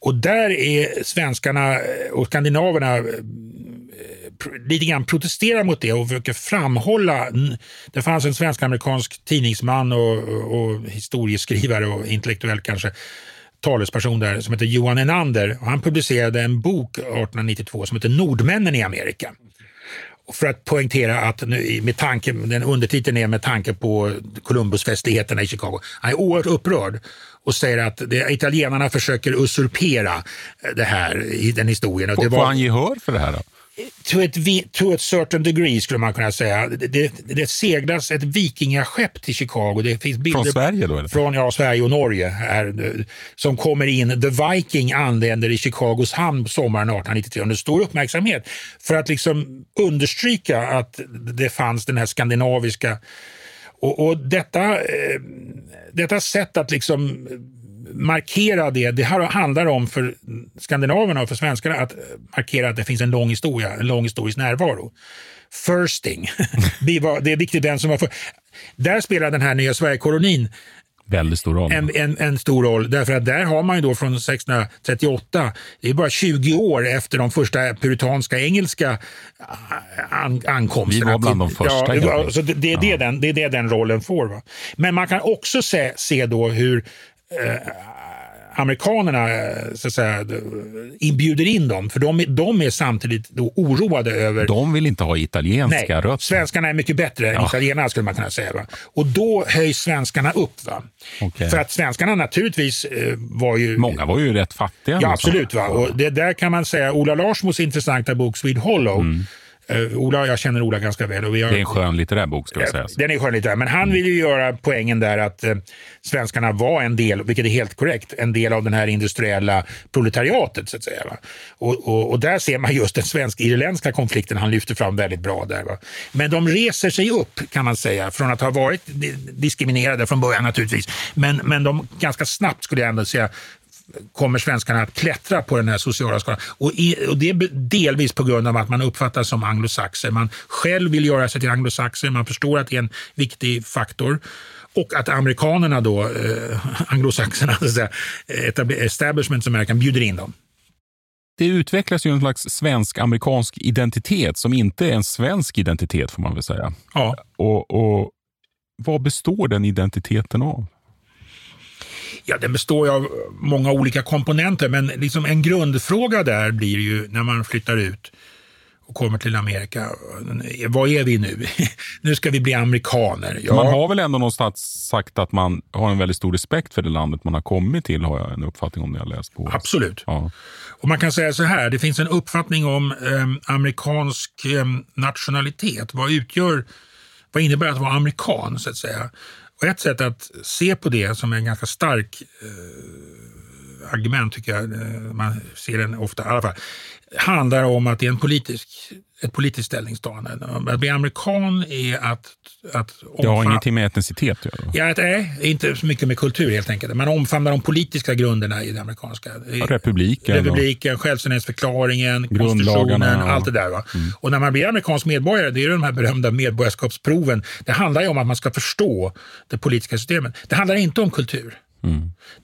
Och där är svenskarna och skandinaverna lite grann protesterar mot det och försöker framhålla. Det fanns en svensk-amerikansk tidningsman och, och historieskrivare och intellektuell kanske talesperson där som heter Johan Enander. Och han publicerade en bok 1892 som heter Nordmännen i Amerika. För att poängtera att med tanke, den undertiteln är med tanke på Columbusfestligheterna i Chicago. Han är oerhört upprörd och säger att det, italienarna försöker usurpera det här i den historien. Får, var, får han gehör för det här då? To, ett, to a certain degree skulle man kunna säga. Det, det, det seglas ett vikingaskepp till Chicago. Det finns bilder från Sverige då? Eller? Från ja, Sverige och Norge. Här, som kommer in. The Viking anländer i Chicagos hamn sommaren 1893 under stor uppmärksamhet. För att liksom understryka att det fanns den här skandinaviska och, och detta, eh, detta sätt att liksom markera det. Det här handlar om för skandinaverna och för svenskarna att markera att det finns en lång historia, en lång historisk närvaro. Firsting. det är viktigt vem som var för. Där spelar den här nya Sverigekolonin väldigt stor roll. En, en, en, stor roll, därför att där har man ju då från 1638, det är bara 20 år efter de första puritanska engelska an, ankomsterna. Vi var bland de första. Ja, så det, det, är ja. det, den, det är det den rollen får. Va? Men man kan också se, se då hur eh, amerikanerna så att säga, inbjuder in dem, för de, de är samtidigt då oroade över... De vill inte ha italienska Nej, rötter. svenskarna är mycket bättre ja. än italienarna skulle man kunna säga. Va? Och då höjs svenskarna upp. Va? Okay. För att svenskarna naturligtvis eh, var ju... Många var ju rätt fattiga. Ja, absolut. Va? Och det där kan man säga, Ola Larsmos intressanta bok Swede Hollow mm Uh, Ola, jag känner Ola ganska väl. Och vi har, det är en skön litterär bok ska jag säga. Den är skön litterär, men han vill ju göra poängen där att uh, svenskarna var en del, vilket är helt korrekt, en del av den här industriella proletariatet så att säga. Och, och, och, där ser man just den svensk-irländska konflikten han lyfter fram väldigt bra där. Va? Men de reser sig upp kan man säga, från att ha varit diskriminerade från början naturligtvis. Men, men de ganska snabbt skulle jag ändå säga kommer svenskarna att klättra på den här sociala skalan. Och, i, och det är delvis på grund av att man uppfattas som anglosaxer. Man själv vill göra sig till anglosaxer, man förstår att det är en viktig faktor. Och att amerikanerna då, eh, anglosaxerna, establishment som American, bjuder in dem. Det utvecklas ju en slags svensk-amerikansk identitet som inte är en svensk identitet får man väl säga. Ja. Och, och Vad består den identiteten av? Ja, den består ju av många olika komponenter, men liksom en grundfråga där blir ju när man flyttar ut och kommer till Amerika. Vad är vi nu? nu ska vi bli amerikaner. Ja. Man har väl ändå någonstans sagt att man har en väldigt stor respekt för det landet man har kommit till, har jag en uppfattning om när jag läst på. Absolut. Ja. Och man kan säga så här, det finns en uppfattning om eh, amerikansk eh, nationalitet. Vad utgör, vad innebär att vara amerikan så att säga? Och ett sätt att se på det som är en ganska stark eh, argument tycker jag, eh, man ser den ofta i alla fall, handlar om att det är en politisk, ett politiskt ställningstagande. Att bli amerikan är att... att Det har omfam- ingenting med etnicitet att göra. Ja, att, nej, inte så mycket med kultur helt enkelt. Man omfamnar de politiska grunderna i det amerikanska. Ja, republiken och- Republiken, självständighetsförklaringen, konstitutionen, och- allt det där. Va? Och när man blir amerikansk medborgare, det är de här berömda medborgarskapsproven. Det handlar ju om att man ska förstå det politiska systemet. Det handlar inte om kultur.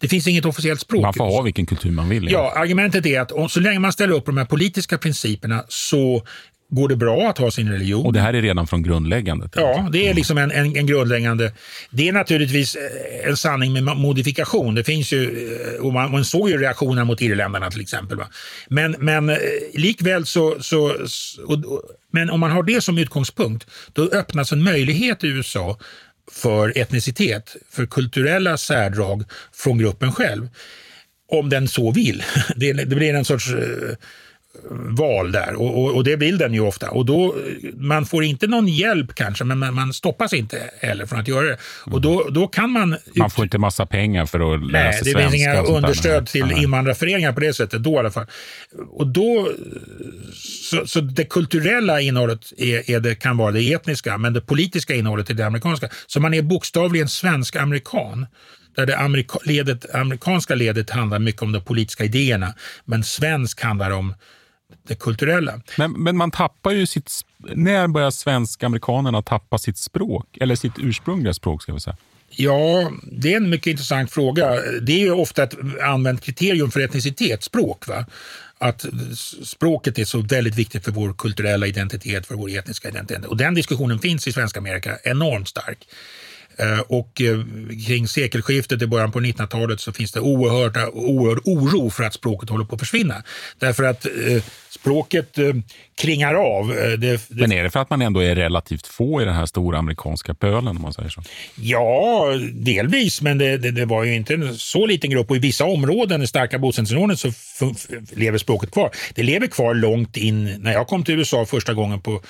Det finns inget officiellt språk. Man får ha vilken kultur man vill. Ja, argumentet är att så länge man ställer upp de här politiska principerna så går det bra att ha sin religion. Och det här är redan från grundläggandet. Ja, det är liksom en, en, en grundläggande... Det är naturligtvis eh, en sanning med mo- modifikation. Det finns ju, eh, och man, man såg ju reaktioner mot irländarna till exempel. Va? Men, men eh, likväl så... så och, men om man har det som utgångspunkt, då öppnas en möjlighet i USA för etnicitet, för kulturella särdrag från gruppen själv. Om den så vill. Det, det blir en sorts eh, val där och, och, och det vill den ju ofta. Och då, man får inte någon hjälp kanske, men man, man stoppas inte heller från att göra det. Och då, då kan man... Man får inte massa pengar för att lära Nej, sig det svenska. finns inga understöd till Nej. invandrarföreningar på det sättet, då i alla fall. Och då, så, så det kulturella innehållet är, är det, kan vara det etniska, men det politiska innehållet är det amerikanska. Så man är bokstavligen svensk-amerikan. Där det amerika, ledet, amerikanska ledet handlar mycket om de politiska idéerna, men svensk handlar om det kulturella. Men, men man tappar ju sitt... När börjar svensk-amerikanerna tappa sitt språk? Eller sitt ursprungliga språk, ska vi säga. Ja, det är en mycket intressant fråga. Det är ju ofta ett använt kriterium för etnicitet, språk. Va? Att språket är så väldigt viktigt för vår kulturella identitet, för vår etniska identitet. Och den diskussionen finns i svenska Amerika enormt stark. Eh, Och eh, kring sekelskiftet i början på 1900-talet så finns det oerhörda, oerhörd oro för att språket håller på att försvinna. Därför att eh, språket klingar av. Det, det, Men är det för att man ändå är relativt få i den här stora amerikanska pölen, om man säger så? Ja, delvis, men det, det, var ju inte en så liten grupp och i vissa områden, i starka bosättningsområden, så lever språket kvar. Det lever kvar långt in. När jag kom till USA första gången på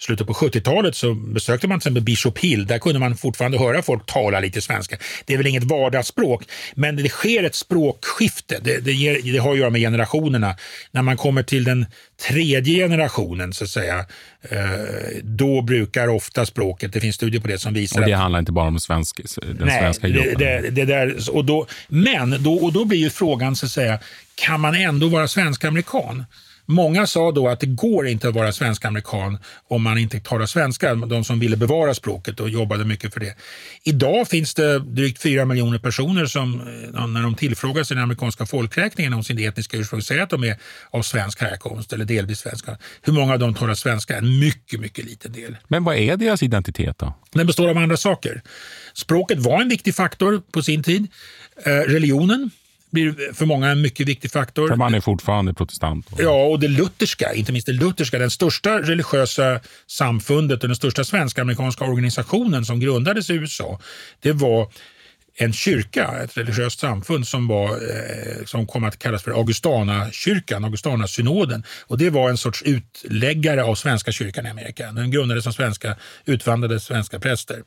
slutet på 70-talet så besökte man till exempel Bishop Hill. Där kunde man fortfarande höra folk tala lite svenska. Det är väl inget vardagsspråk, men det sker ett språkskifte. Det, det, ger, det har att göra med generationerna. När man kommer till den tredje generationen, så att säga, eh, då brukar ofta språket, det finns studier på det som visar Och det handlar inte bara om svensk, den Nej, svenska gruppen? det, det, det där, och då, men då, och då blir ju frågan, så att säga, kan man ändå vara svensk-amerikan? Många sa då att det går inte att vara svensk-amerikan om man inte talar svenska, de som ville bevara språket och jobbade mycket för det. Idag finns det drygt fyra miljoner personer som, eh, när de tillfrågas i den amerikanska folkräkningen om sin etniska ursprung, säger att de är av svensk härkomst eller delvis svenska. Hur många av dem talar svenska? En mycket, mycket liten del. Men vad är deras identitet då? Den består av andra saker. Språket var en viktig faktor på sin tid. Eh, religionen blir för många en mycket viktig faktor. För man är fortfarande protestant. Ja, och det lutherska, inte minst det lutherska, den största religiösa samfundet och den största svensk-amerikanska organisationen som grundades i USA, det var en kyrka, ett religiöst samfund som, var, eh, som kom att kallas för Augustanakyrkan, Augustanasynoden. Och det var en sorts utläggare av Svenska kyrkan i Amerika. Den grundades av svenska, utvandrade svenska präster.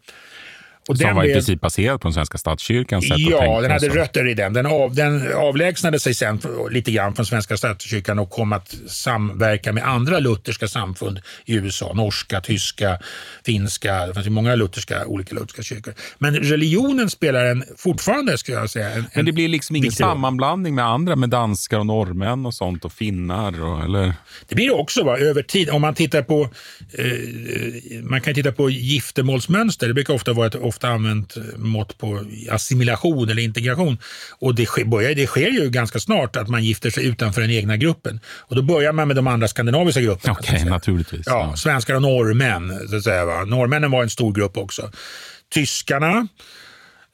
Och Som den var i princip baserad på den svenska statskyrkans sätt att Ja, den hade så. rötter i den. Den, av, den avlägsnade sig sen lite grann från Svenska statskyrkan och kom att samverka med andra lutherska samfund i USA. Norska, tyska, finska. Det fanns ju många lutherska, olika lutherska kyrkor. Men religionen spelar en, fortfarande, skulle jag säga, en, Men det blir liksom ingen sammanblandning med andra, med danskar och norrmän och sånt och finnar och, eller? Det blir det också va, över tid. Om man tittar på eh, man kan titta på giftermålsmönster. Det brukar ofta vara ett ofta använt mått på assimilation eller integration. Och det sker, börjar, det sker ju ganska snart att man gifter sig utanför den egna gruppen. Och då börjar man med de andra skandinaviska grupperna. Okej, naturligtvis. Ja, svenskar och norrmän. Så att säga, va? Norrmännen var en stor grupp också. Tyskarna.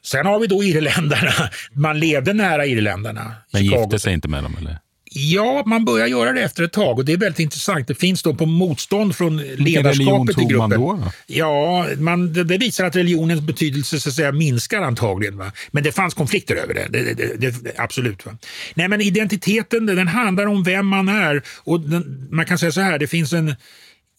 Sen har vi då irländarna. Man levde nära irländarna. Men Chicago. gifte sig inte med dem eller? Ja, man börjar göra det efter ett tag och det är väldigt intressant. Det finns då på motstånd från ledarskapet i tog man gruppen. då? Ja, man, det, det visar att religionens betydelse så att säga, minskar antagligen. Va? Men det fanns konflikter över det, det, det absolut. Va? Nej, men identiteten den handlar om vem man är och den, man kan säga så här, det finns en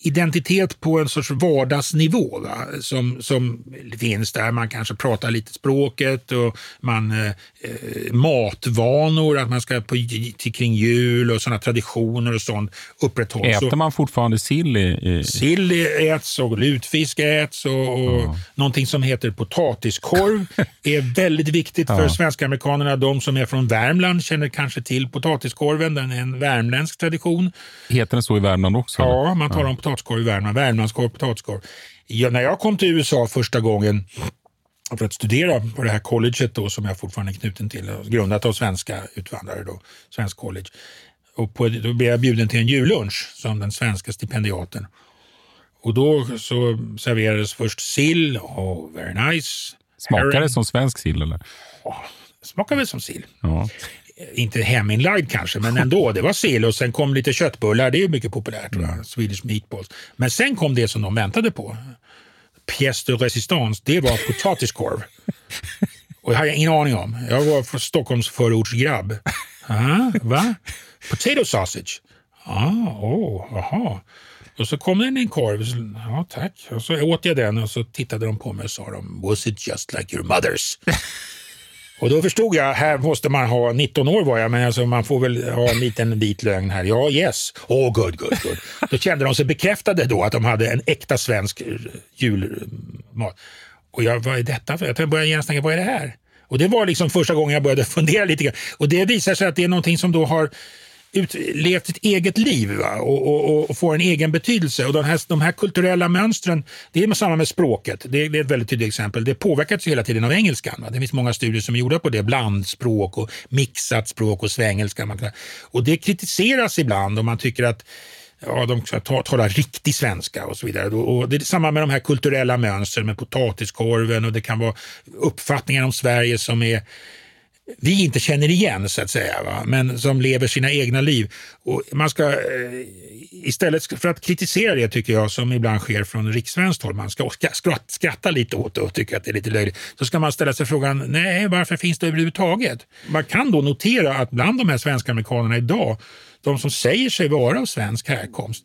identitet på en sorts vardagsnivå va? Som, som finns där. Man kanske pratar lite språket och man eh, eh, matvanor, att man ska på, till, kring jul och sådana traditioner och sånt upprätthålls. Äter man fortfarande sill i... Sill äts och lutfisk äts och, och någonting som heter potatiskorv är väldigt viktigt för Ja. svenska amerikanerna. De som är från Värmland känner kanske till potatiskorven. Den är en värmländsk tradition. Heter den så i Värmland också? Ja, man talar om potatiskorv i Värmland. Värmlandskorv, potatiskorv. Ja, när jag kom till USA första gången för att studera på det här colleget då, som jag fortfarande är knuten till, grundat av svenska utvandrare, då, svensk college. Och på, då blev jag bjuden till en jullunch som den svenska stipendiaten. Och då så serverades först sill och very nice. Herring. det som svensk sill eller? Smakar väl som sill. Ja. Inte heminlagd kanske, men ändå. Det var sill och sen kom lite köttbullar. Det är ju mycket populärt. Va? Swedish meatballs. Men sen kom det som de väntade på. Pièce de résistance. Det var potatiskorv. Och det hade jag ingen aning om. Jag var från Stockholms förortsgrabb. Ah, va? Potato sausage? Ah, oh, aha. Och så kom den i en korv. Ja, tack. Och så åt jag den och så tittade de på mig och sa de, was it just like your mother's? Och då förstod jag, här måste man ha, 19 år var jag, men alltså man får väl ha en liten vit lögn här. Ja, yes. Oh, good, good, good. Då kände de sig bekräftade då att de hade en äkta svensk eh, julmat. Och jag, vad är detta för? Jag började genast tänka, vad är det här? Och det var liksom första gången jag började fundera lite grann. Och det visar sig att det är någonting som då har ut, levt ett eget liv va? Och, och, och, och får en egen betydelse. Och de här, de här kulturella mönstren, det är samma med språket. Det, det är ett väldigt tydligt exempel. Det påverkas ju hela tiden av engelskan. Va? Det finns många studier som är gjorda på det. Blandspråk och mixat språk och svengelska. Och det kritiseras ibland och man tycker att ja, de talar riktig svenska och så vidare. Och det är samma med de här kulturella mönstren med potatiskorven och det kan vara uppfattningar om Sverige som är vi inte känner igen så att säga, va? men som lever sina egna liv. Och man ska, eh, istället för att kritisera det tycker jag, som ibland sker från rikssvenskt håll, man ska skratta lite åt det och tycka att det är lite löjligt, så ska man ställa sig frågan, nej, varför finns det överhuvudtaget? Man kan då notera att bland de här svenska amerikanerna idag, de som säger sig vara av svensk härkomst,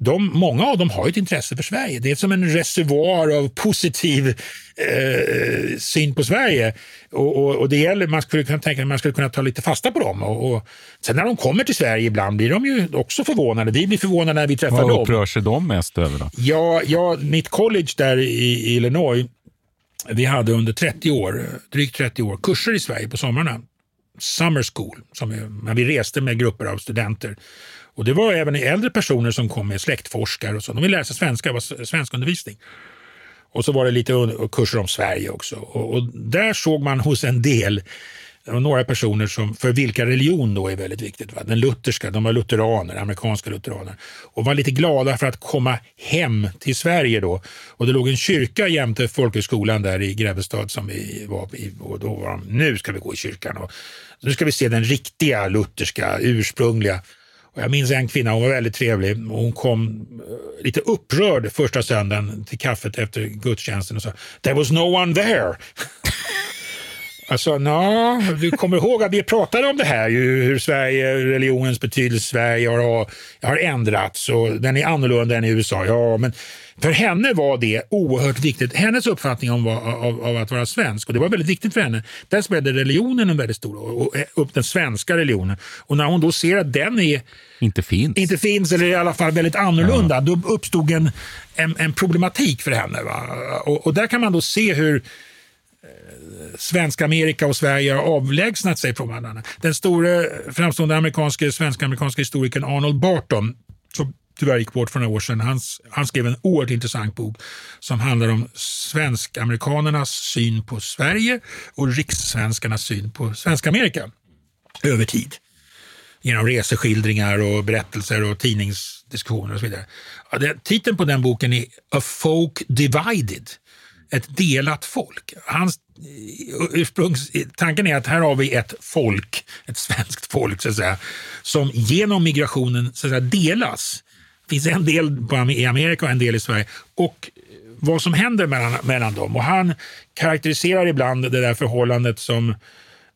de, många av dem har ett intresse för Sverige. Det är som en reservoar av positiv eh, syn på Sverige. Och, och, och det gäller, man skulle kunna tänka att man skulle kunna ta lite fasta på dem. Och, och, sen när de kommer till Sverige ibland blir de ju också förvånade. Vi blir förvånade när vi träffar Vad dem. upprör sig de mest över då? Ja, ja, mitt college där i, i Illinois, vi hade under 30 år, drygt 30 år, kurser i Sverige på somrarna. Summer school, som är, när vi reste med grupper av studenter. Och det var även äldre personer som kom med släktforskare och så. De ville lära sig svenska, var svenskundervisning. Och så var det lite kurser om Sverige också. Och, och där såg man hos en del några personer som, för vilka religion då är väldigt viktigt. Va? Den lutherska, de var lutheraner, amerikanska lutheraner. Och var lite glada för att komma hem till Sverige då. Och det låg en kyrka jämte folkhögskolan där i Grebbestad som vi var i. Och då var de, nu ska vi gå i kyrkan. Och nu ska vi se den riktiga lutherska, ursprungliga. Och jag minns en kvinna, hon var väldigt trevlig. Och hon kom eh, lite upprörd första söndagen till kaffet efter gudstjänsten och sa “There was no one there”. Alltså, na, du kommer ihåg att vi pratade om det här, ju, hur Sverige, religionens betydelse i Sverige har, har ändrats och den är annorlunda än i USA. Ja, men för henne var det oerhört viktigt. Hennes uppfattning om vad, av, av, att vara svensk, och det var väldigt viktigt för henne. Där spelade religionen en väldigt stor roll, upp den svenska religionen. Och när hon då ser att den är inte finns, inte finns eller i alla fall väldigt annorlunda, ja. då uppstod en, en, en, problematik för henne. Och, och, där kan man då se hur svenska Amerika och Sverige har avlägsnat sig från varandra. Den store framstående amerikanske, svensk-amerikanska historikern Arnold Barton, som tyvärr gick bort för några år sedan, han, han skrev en oerhört intressant bok som handlar om svensk-amerikanernas syn på Sverige och rikssvenskarnas syn på Svenska-Amerika över tid. Genom reseskildringar och berättelser och tidningsdiskussioner och så vidare. Ja, det, titeln på den boken är A Folk Divided ett delat folk. Hans eh, ursprungstanken är att här har vi ett folk, ett svenskt folk, så att säga, som genom migrationen så att säga, delas. Det finns en del i Amerika och en del i Sverige. Och eh, vad som händer mellan, mellan dem. Och han karaktäriserar ibland det där förhållandet som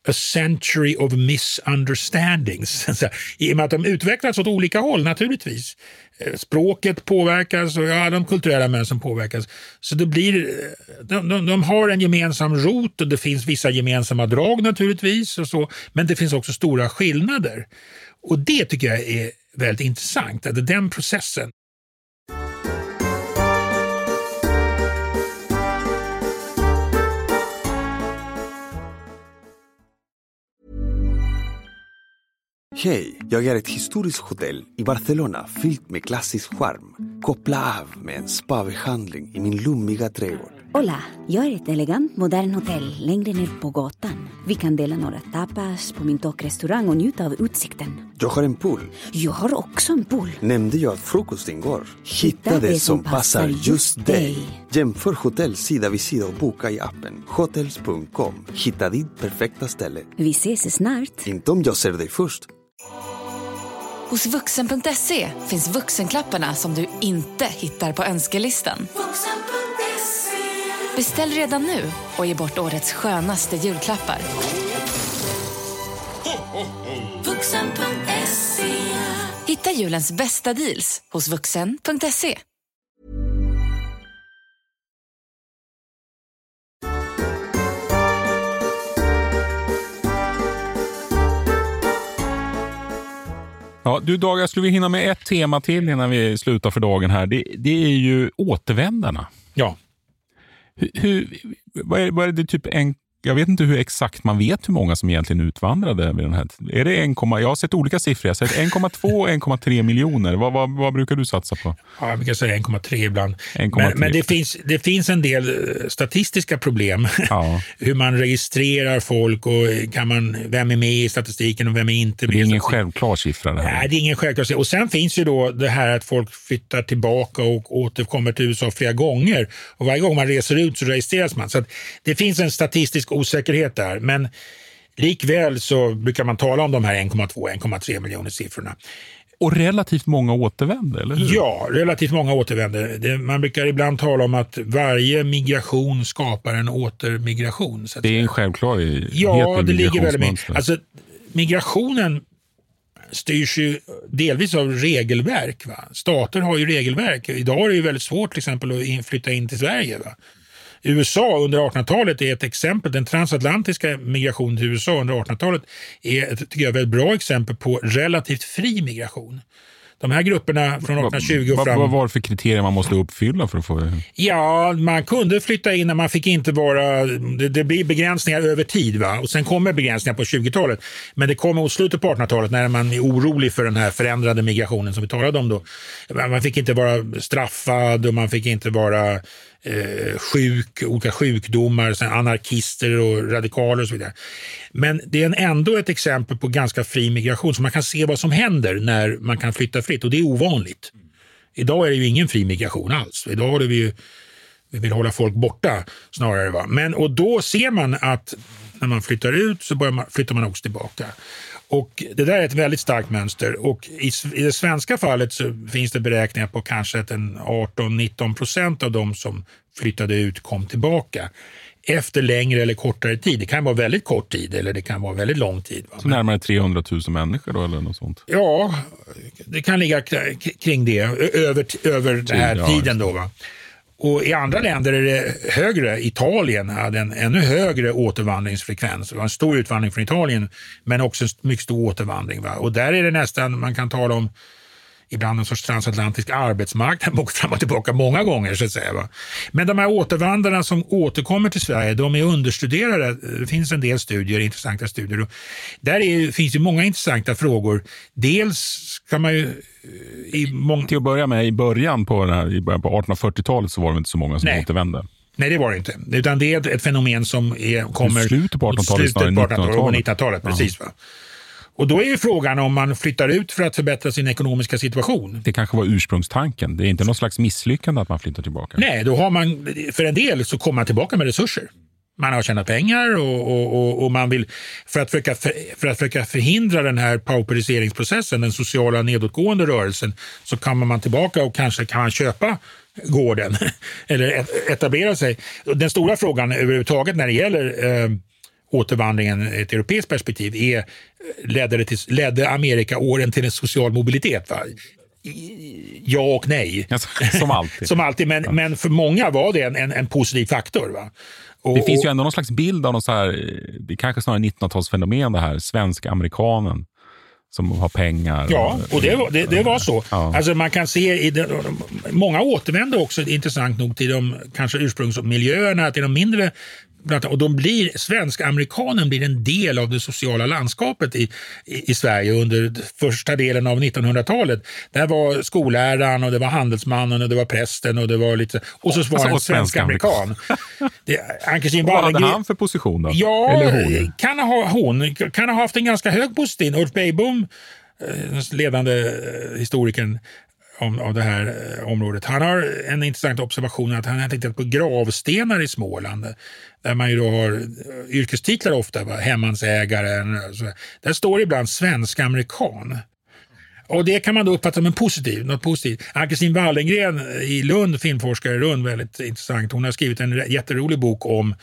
a century of misunderstandings. I och med att de utvecklas åt olika håll naturligtvis. Eh, språket påverkas och ja, de kulturella mönstren påverkas. Så det blir, eh, de, de, de, har en gemensam rot och det finns vissa gemensamma drag naturligtvis. Och så, men det finns också stora skillnader. Och det tycker jag är väldigt intressant, att den processen Hej, jag är ett historiskt hotell i Barcelona fyllt med klassisk charm. Koppla av med en spabehandling i min lummiga trädgård. Hola, jag är ett elegant modern hotell längre ner på gatan. Vi kan dela några tapas på min tockrestaurang och njuta av utsikten. Jag har en pool. Jag har också en pool. Nämnde jag att frukost ingår? Hitta, det, som passar just dig. Jämför hotell sida vid sida och boka i appen hotels.com. Hitta ditt perfekta ställe. Vi ses snart. Inte om jag ser dig först. Hos vuxen.se finns vuxenklapparna som du inte hittar på önskelistan. Beställ redan nu och ge bort årets skönaste julklappar. Hitta julens bästa deals hos vuxen.se. Ja, du Dag, jag skulle vilja hinna med ett tema till innan vi slutar för dagen här. Det, det är ju återvändarna. Ja. Hur, hur, vad, är, vad är det typ en jag vet inte hur exakt man vet hur många som egentligen utvandrade. Vid den här. Är det 1, jag har sett olika siffror. Jag har sett 1,2 och 1,3 miljoner. Vad, vad, vad, brukar du satsa på? Ja, jag brukar säga 1,3 ibland. 1, men, men det, finns, det finns en del eh, statistiska problem. Ja. hur man registrerar folk och kan man, vem är med i statistiken och vem är inte med. Det är ingen självklar siffra? Det här. Nej, det är ingen självklar siffra. Och sen finns ju då det här att folk flyttar tillbaka och återkommer till USA flera gånger. Och varje gång man reser ut så registreras man. Så det finns en statistisk osäkerhet där. Men likväl så brukar man tala om de här 1,2-1,3 miljoner siffrorna. Och relativt många återvänder, eller hur? Ja, relativt många återvänder. man brukar ibland tala om att varje migration skapar en återmigration. det är en självklarhet Ja, det ligger väldigt mycket. Alltså, migrationen styrs ju delvis av regelverk. Va? Stater har ju regelverk. Idag är det ju väldigt svårt till exempel att flytta in till Sverige. Va? USA under 1800-talet är ett exempel. Den transatlantiska migrationen till USA under 1800-talet är ett tycker jag, väldigt bra exempel på relativt fri migration. De här grupperna från 1820 och fram... Vad var det för kriterier man måste uppfylla för att få det? Ja, man kunde flytta in, när man fick inte vara... Det, det blir begränsningar över tid va? och sen kommer begränsningar på 20-talet. Men det kommer mot slutet på 1800-talet när man är orolig för den här förändrade migrationen som vi talade om då. Man fick inte vara straffad och man fick inte vara eh, sjuk, olika sjukdomar, anarkister och radikaler och så vidare. Men det är ändå ett exempel på ganska fri migration, så man kan se vad som händer när man kan flytta fritt och det är ovanligt. Idag är det ju ingen fri migration alls. Idag har vi ju vi vill hålla folk borta snarare. Va? Men, och då ser man att när man flyttar ut så man, flyttar man också tillbaka. Och Det där är ett väldigt starkt mönster och i, i det svenska fallet så finns det beräkningar på kanske att 18-19 procent av de som flyttade ut kom tillbaka. efter längre eller kortare tid. Det kan vara väldigt kort tid eller det kan vara väldigt lång tid. Va? Så närmare 300 000 människor då, eller något sånt? Ja, det kan ligga kring det, över, över den här tiden. Då, va? Och I andra länder är det högre. Italien hade en ännu högre återvandringsfrekvens. Det var en stor utvandring från Italien, men också en mycket stor återvandring. Va? Och där är det nästan, man kan tala om ibland en sorts transatlantisk arbetsmarknad, åkt fram och tillbaka många gånger. så att säga. Va? Men de här återvandrarna som återkommer till Sverige, de är understuderade. Det finns en del studier, intressanta studier. Där är, finns ju många intressanta frågor. Dels kan man ju i många... Till att börja med, i början på, här, på 1840-talet så var det inte så många som Nej. återvände. Nej, det var det inte. Utan det är ett, ett fenomen som är, kommer... slutet på 1800-talet slutet snarare på 1800-talet, 1900-talet. 1900-talet. Ja. Precis, va? Och då är ju frågan om man flyttar ut för att förbättra sin ekonomiska situation. Det kanske var ursprungstanken. Det är inte något slags misslyckande att man flyttar tillbaka. Nej, då har man, för en del så kommer man tillbaka med resurser. Man har tjänat pengar och, och, och, och man vill, för att, försöka, för, att försöka förhindra den här pauperiseringsprocessen, den sociala nedåtgående rörelsen, så kommer man tillbaka och kanske kan man köpa gården eller et- etablera sig. Den stora frågan överhuvudtaget när det gäller eh, återvandringen i ett europeiskt perspektiv är, ledde, till, ledde Amerikaåren till en social mobilitet? Va? Ja och nej. Som alltid. Som alltid, men, men för många var det en, en, en positiv faktor. Va? Och, Det finns ju ändå någon slags bild av någon så här, det kanske snarare 1900-talsfenomen det här, svensk-amerikanen som har pengar. Ja, och det var, det, det var så. Ja. Alltså man kan se, i de, många återvänder också intressant nog till de kanske ursprungsmiljöerna, till de mindre och de blir, svensk-amerikanen blir en del av det sociala landskapet i, i, i Sverige under första delen av 1900-talet. Där var skolläraren och det var handelsmannen och det var prästen och det var lite... Och så var Alltså, det en svensk-amerikan. Ann-Kristin Vad hade han för position då? Ja, Eller hon? kan ha, hon kan ha haft en ganska hög position. Ulf Beijbom, eh, ledande eh, historikern om, av det här eh, området, han har en intressant observation att han har tittat på gravstenar i Småland där man ju då har eh, yrkestitlar ofta, va? hemmansägaren. Eh, där står det ibland svensk-amerikan. Och det kan man då uppfatta som en positiv, något positivt. Ann-Kristin Wallengren i Lund, filmforskare i Lund, väldigt intressant. Hon har skrivit en jätterolig bok om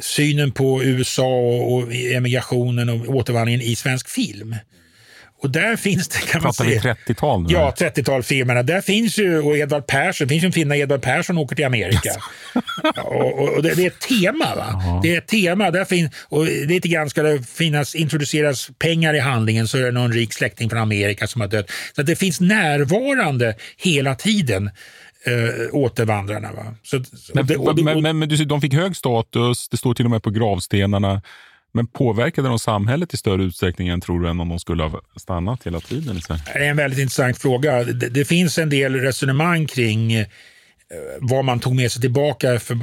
synen på USA och emigrationen och återvandringen i svensk film. Och där finns det, kan man Pratar vi se... 30-tal nu? Ja, 30-talsfilmerna. Där finns ju, och Edvard Persson, det finns ju en film när Edvard Persson åker till Amerika. Och, och, och det, det är ett tema. va? Det är ett tema. Där fin, och lite grann ska det finnas, introduceras pengar i handlingen så är det någon rik släkting från Amerika som har dött. Så det finns närvarande hela tiden. Äh, återvandrarna. Va? Så, Men, och det, och det, men, men, men de fick hög status, det står till och med på gravstenarna. Men påverkade de samhället i större utsträckning än tror du än om de skulle ha stannat hela tiden i Sverige? Det är en väldigt intressant fråga. Det, det finns en del resonemang kring eh, vad man tog med sig tillbaka för,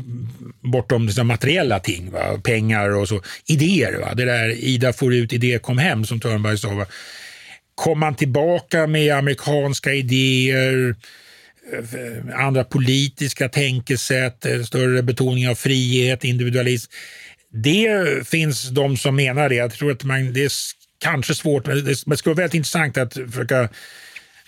bortom liksom, materiella ting. Va? Pengar och så. Idéer. Va? Det där Ida får ut, idé kom hem, som Törnberg sa. Va? Kom man tillbaka med amerikanska idéer, eh, andra politiska tänkesätt, eh, större betoning av frihet, individualism. Det finns de som menar det. Jag tror att man, det är kanske svårt, men det, skulle vara väldigt intressant att försöka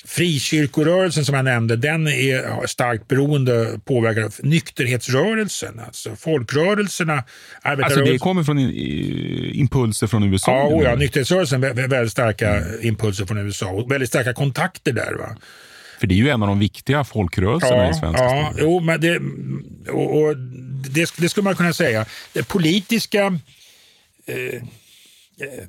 Frikyrkorörelsen som jag nämnde, den är starkt beroende påverkad av nykterhetsrörelsen, alltså folkrörelserna, Alltså det kommer från in, impulser från USA? Ja, oh ja, nykterhetsrörelsen väldigt starka Mm. impulser från USA och väldigt starka kontakter där. Va? För det är ju en av de viktiga folkrörelserna i svensk ja, historia. jo, men det, och, och det, det skulle man kunna säga. Det politiska... Eh,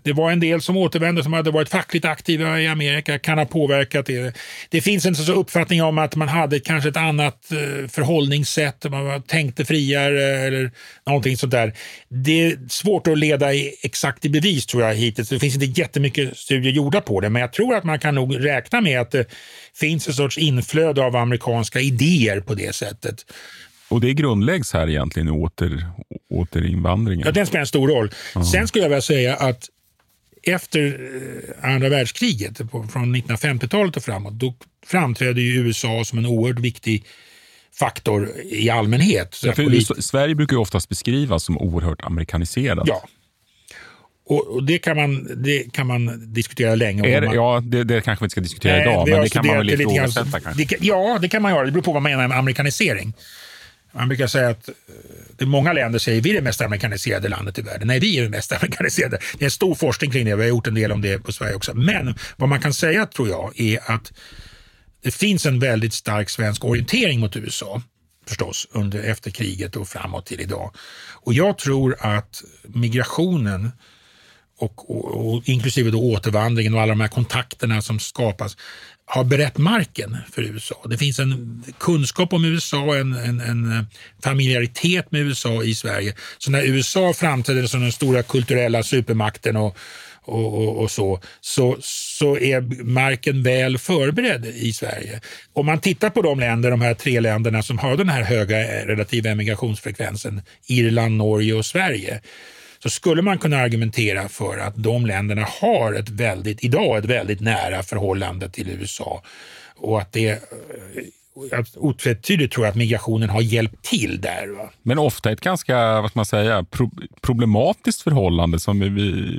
det var en del som återvände som hade varit fackligt aktiva i Amerika, kan ha påverkat det. Det finns en sorts uppfattning om att man hade kanske ett annat eh, förhållningssätt, man tänkte friare eller någonting sånt där. Det är svårt att leda i, exakt i bevis tror jag hittills. Det finns inte jättemycket studier gjorda på det, men jag tror att man kan nog räkna med att det finns en sorts inflöde av amerikanska idéer på det sättet. Och det grundläggs här egentligen i åter, återinvandringen. Ja, den spelar en stor roll. Ja. Sen skulle jag vilja säga att efter eh, andra världskriget, från 1950-talet och framåt, då framträdde ju USA som en oerhört viktig faktor i allmänhet. Ja, Sverige brukar ju oftast beskrivas som oerhört amerikaniserat. Ja. Och, och det, kan man, det kan man diskutera länge. Är man, ja, det, det kanske vi inte ska diskutera Nej, idag, men det kan man väl lite grann. ifrågasätta. Det kan- Ja, det kan man göra. Det beror på vad man menar med amerikanisering. Man brukar säga att eh, det är många länder säger vi är det mest amerikaniserade landet i världen. Nej, vi är det mest amerikaniserade. Det är en stor forskning kring det. Vi har gjort en del om det på Sverige också. Men vad man kan säga tror jag är att det finns en väldigt stark svensk orientering mot USA förstås under efter kriget och framåt till idag. Och jag tror att migrationen och, och, och inklusive då återvandringen och alla de här kontakterna som skapas har berett marken för USA. Det finns en kunskap om USA, en, en, en eh, familjaritet med USA i Sverige. Så när USA framträder som den stora kulturella supermakten och, och, och, och, så, så, så är marken väl förberedd i Sverige. Om man tittar på de länder, de här tre länderna som har den här höga eh, relativa emigrationsfrekvensen, Irland, Norge och Sverige, så skulle man kunna argumentera för att de länderna har ett väldigt, idag ett väldigt nära förhållande till USA och att det otvetydigt tror jag att migrationen har hjälpt till där. Va? Men ofta ett ganska vad man säga, pro problematiskt förhållande. som Vi,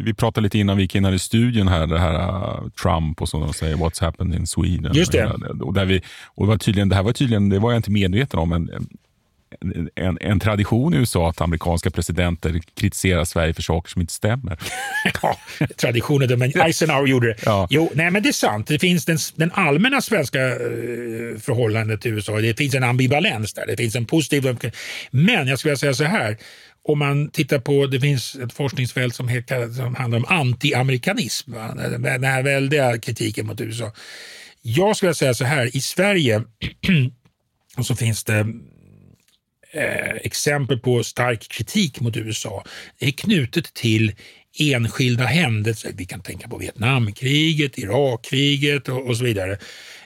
vi, pratade lite innan vi gick in här i studion, här, det här uh, Trump och så, och säger “What's happened in Sweden?” Just det. Och, där vi, och det, var tydligen, det här var tydligen, det var jag inte medveten om, men en, en, tradition i USA att amerikanska presidenter kritiserar Sverige för saker som inte stämmer. ja, traditioner, men Eisenhower gjorde det. Ja. Jo, nej, men det är sant. Det finns den, den allmänna svenska eh, förhållandet till USA. Det finns en ambivalens där. Det finns en positiv... Men jag skulle säga så här. Om man tittar på, det finns ett forskningsfält som, heter, som handlar om anti-amerikanism. Den här väldiga kritiken mot USA. Jag skulle säga så här, i Sverige så finns det eh, exempel på stark kritik mot USA är knutet till enskilda händelser. Vi kan tänka på Vietnamkriget, Irakkriget och, och så vidare.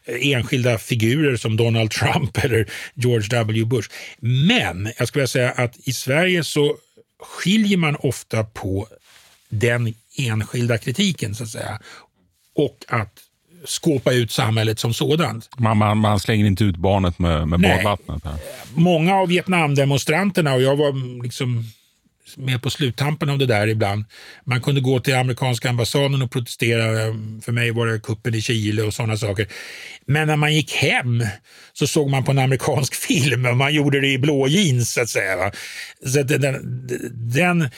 Eh, enskilda figurer som Donald Trump eller George W Bush. Men jag skulle vilja säga att i Sverige så skiljer man ofta på den enskilda kritiken så att säga och att skåpa ut samhället som sådant. Man, man, man slänger inte ut barnet med, med badvattnet? Många av Vietnamdemonstranterna, och jag var liksom med på sluttampen av det där ibland. Man kunde gå till amerikanska ambassaden och protestera. För mig var det kuppen i Chile och sådana saker. Men när man gick hem så såg man på en amerikansk film och man gjorde det i blå jeans så att säga. Så den, den,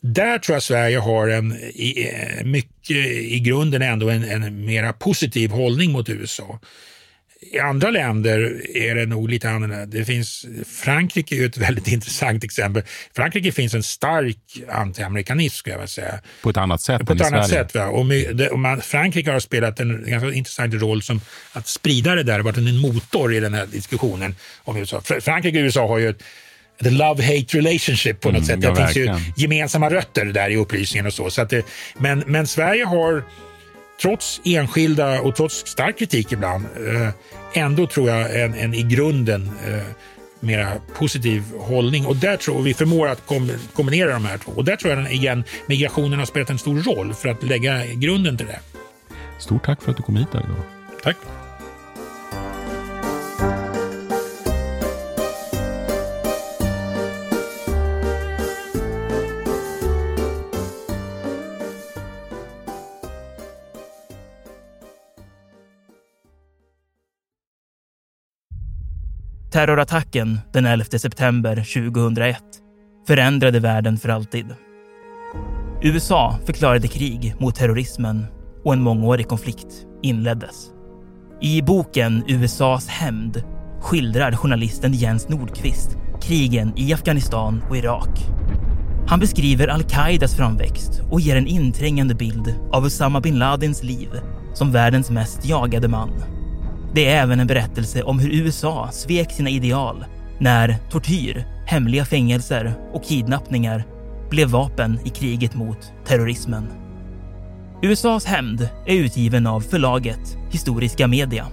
där tror jag Sverige har en i, mycket i grunden ändå en, en mera positiv hållning mot USA. I andra länder är det nog lite annorlunda. Det finns, Frankrike är ett väldigt intressant exempel. Frankrike finns en stark antiamerikanism skulle jag vilja säga. På ett annat sätt På ett annat Sverige. sätt. Va? Och, med, och man, Frankrike har spelat en ganska intressant roll som att sprida det där, varit en motor i den här diskussionen om USA. Frankrike och USA har ju ett the love-hate relationship på något Mm, sätt. ja, Det finns ju verkligen. gemensamma rötter där i upplysningen och så. så att det, men, men Sverige har, trots enskilda och trots stark kritik ibland, eh, ändå tror jag en, en i grunden eh, mera positiv hållning. Och där tror vi förmår att kom, kombinera de här två. Och där tror jag igen migrationen har spelat en stor roll för att lägga grunden till det. Stort tack för att du kom hit idag. Tack. Terrorattacken den 11 september 2001 förändrade världen för alltid. USA förklarade krig mot terrorismen och en mångårig konflikt inleddes. I boken USAs hämnd skildrar journalisten Jens Nordqvist krigen i Afghanistan och Irak. Han beskriver al-Qaidas framväxt och ger en inträngande bild av Osama bin Ladins liv som världens mest jagade man. Det är även en berättelse om hur USA svek sina ideal när tortyr, hemliga fängelser och kidnappningar blev vapen i kriget mot terrorismen. USAs hämnd är utgiven av förlaget Historiska Media.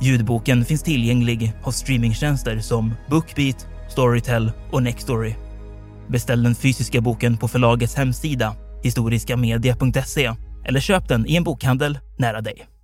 Ljudboken finns tillgänglig hos streamingtjänster som Bookbeat, Storytel och Nextory. Beställ den fysiska boken på förlagets hemsida historiskamedia.se eller köp den i en bokhandel nära dig.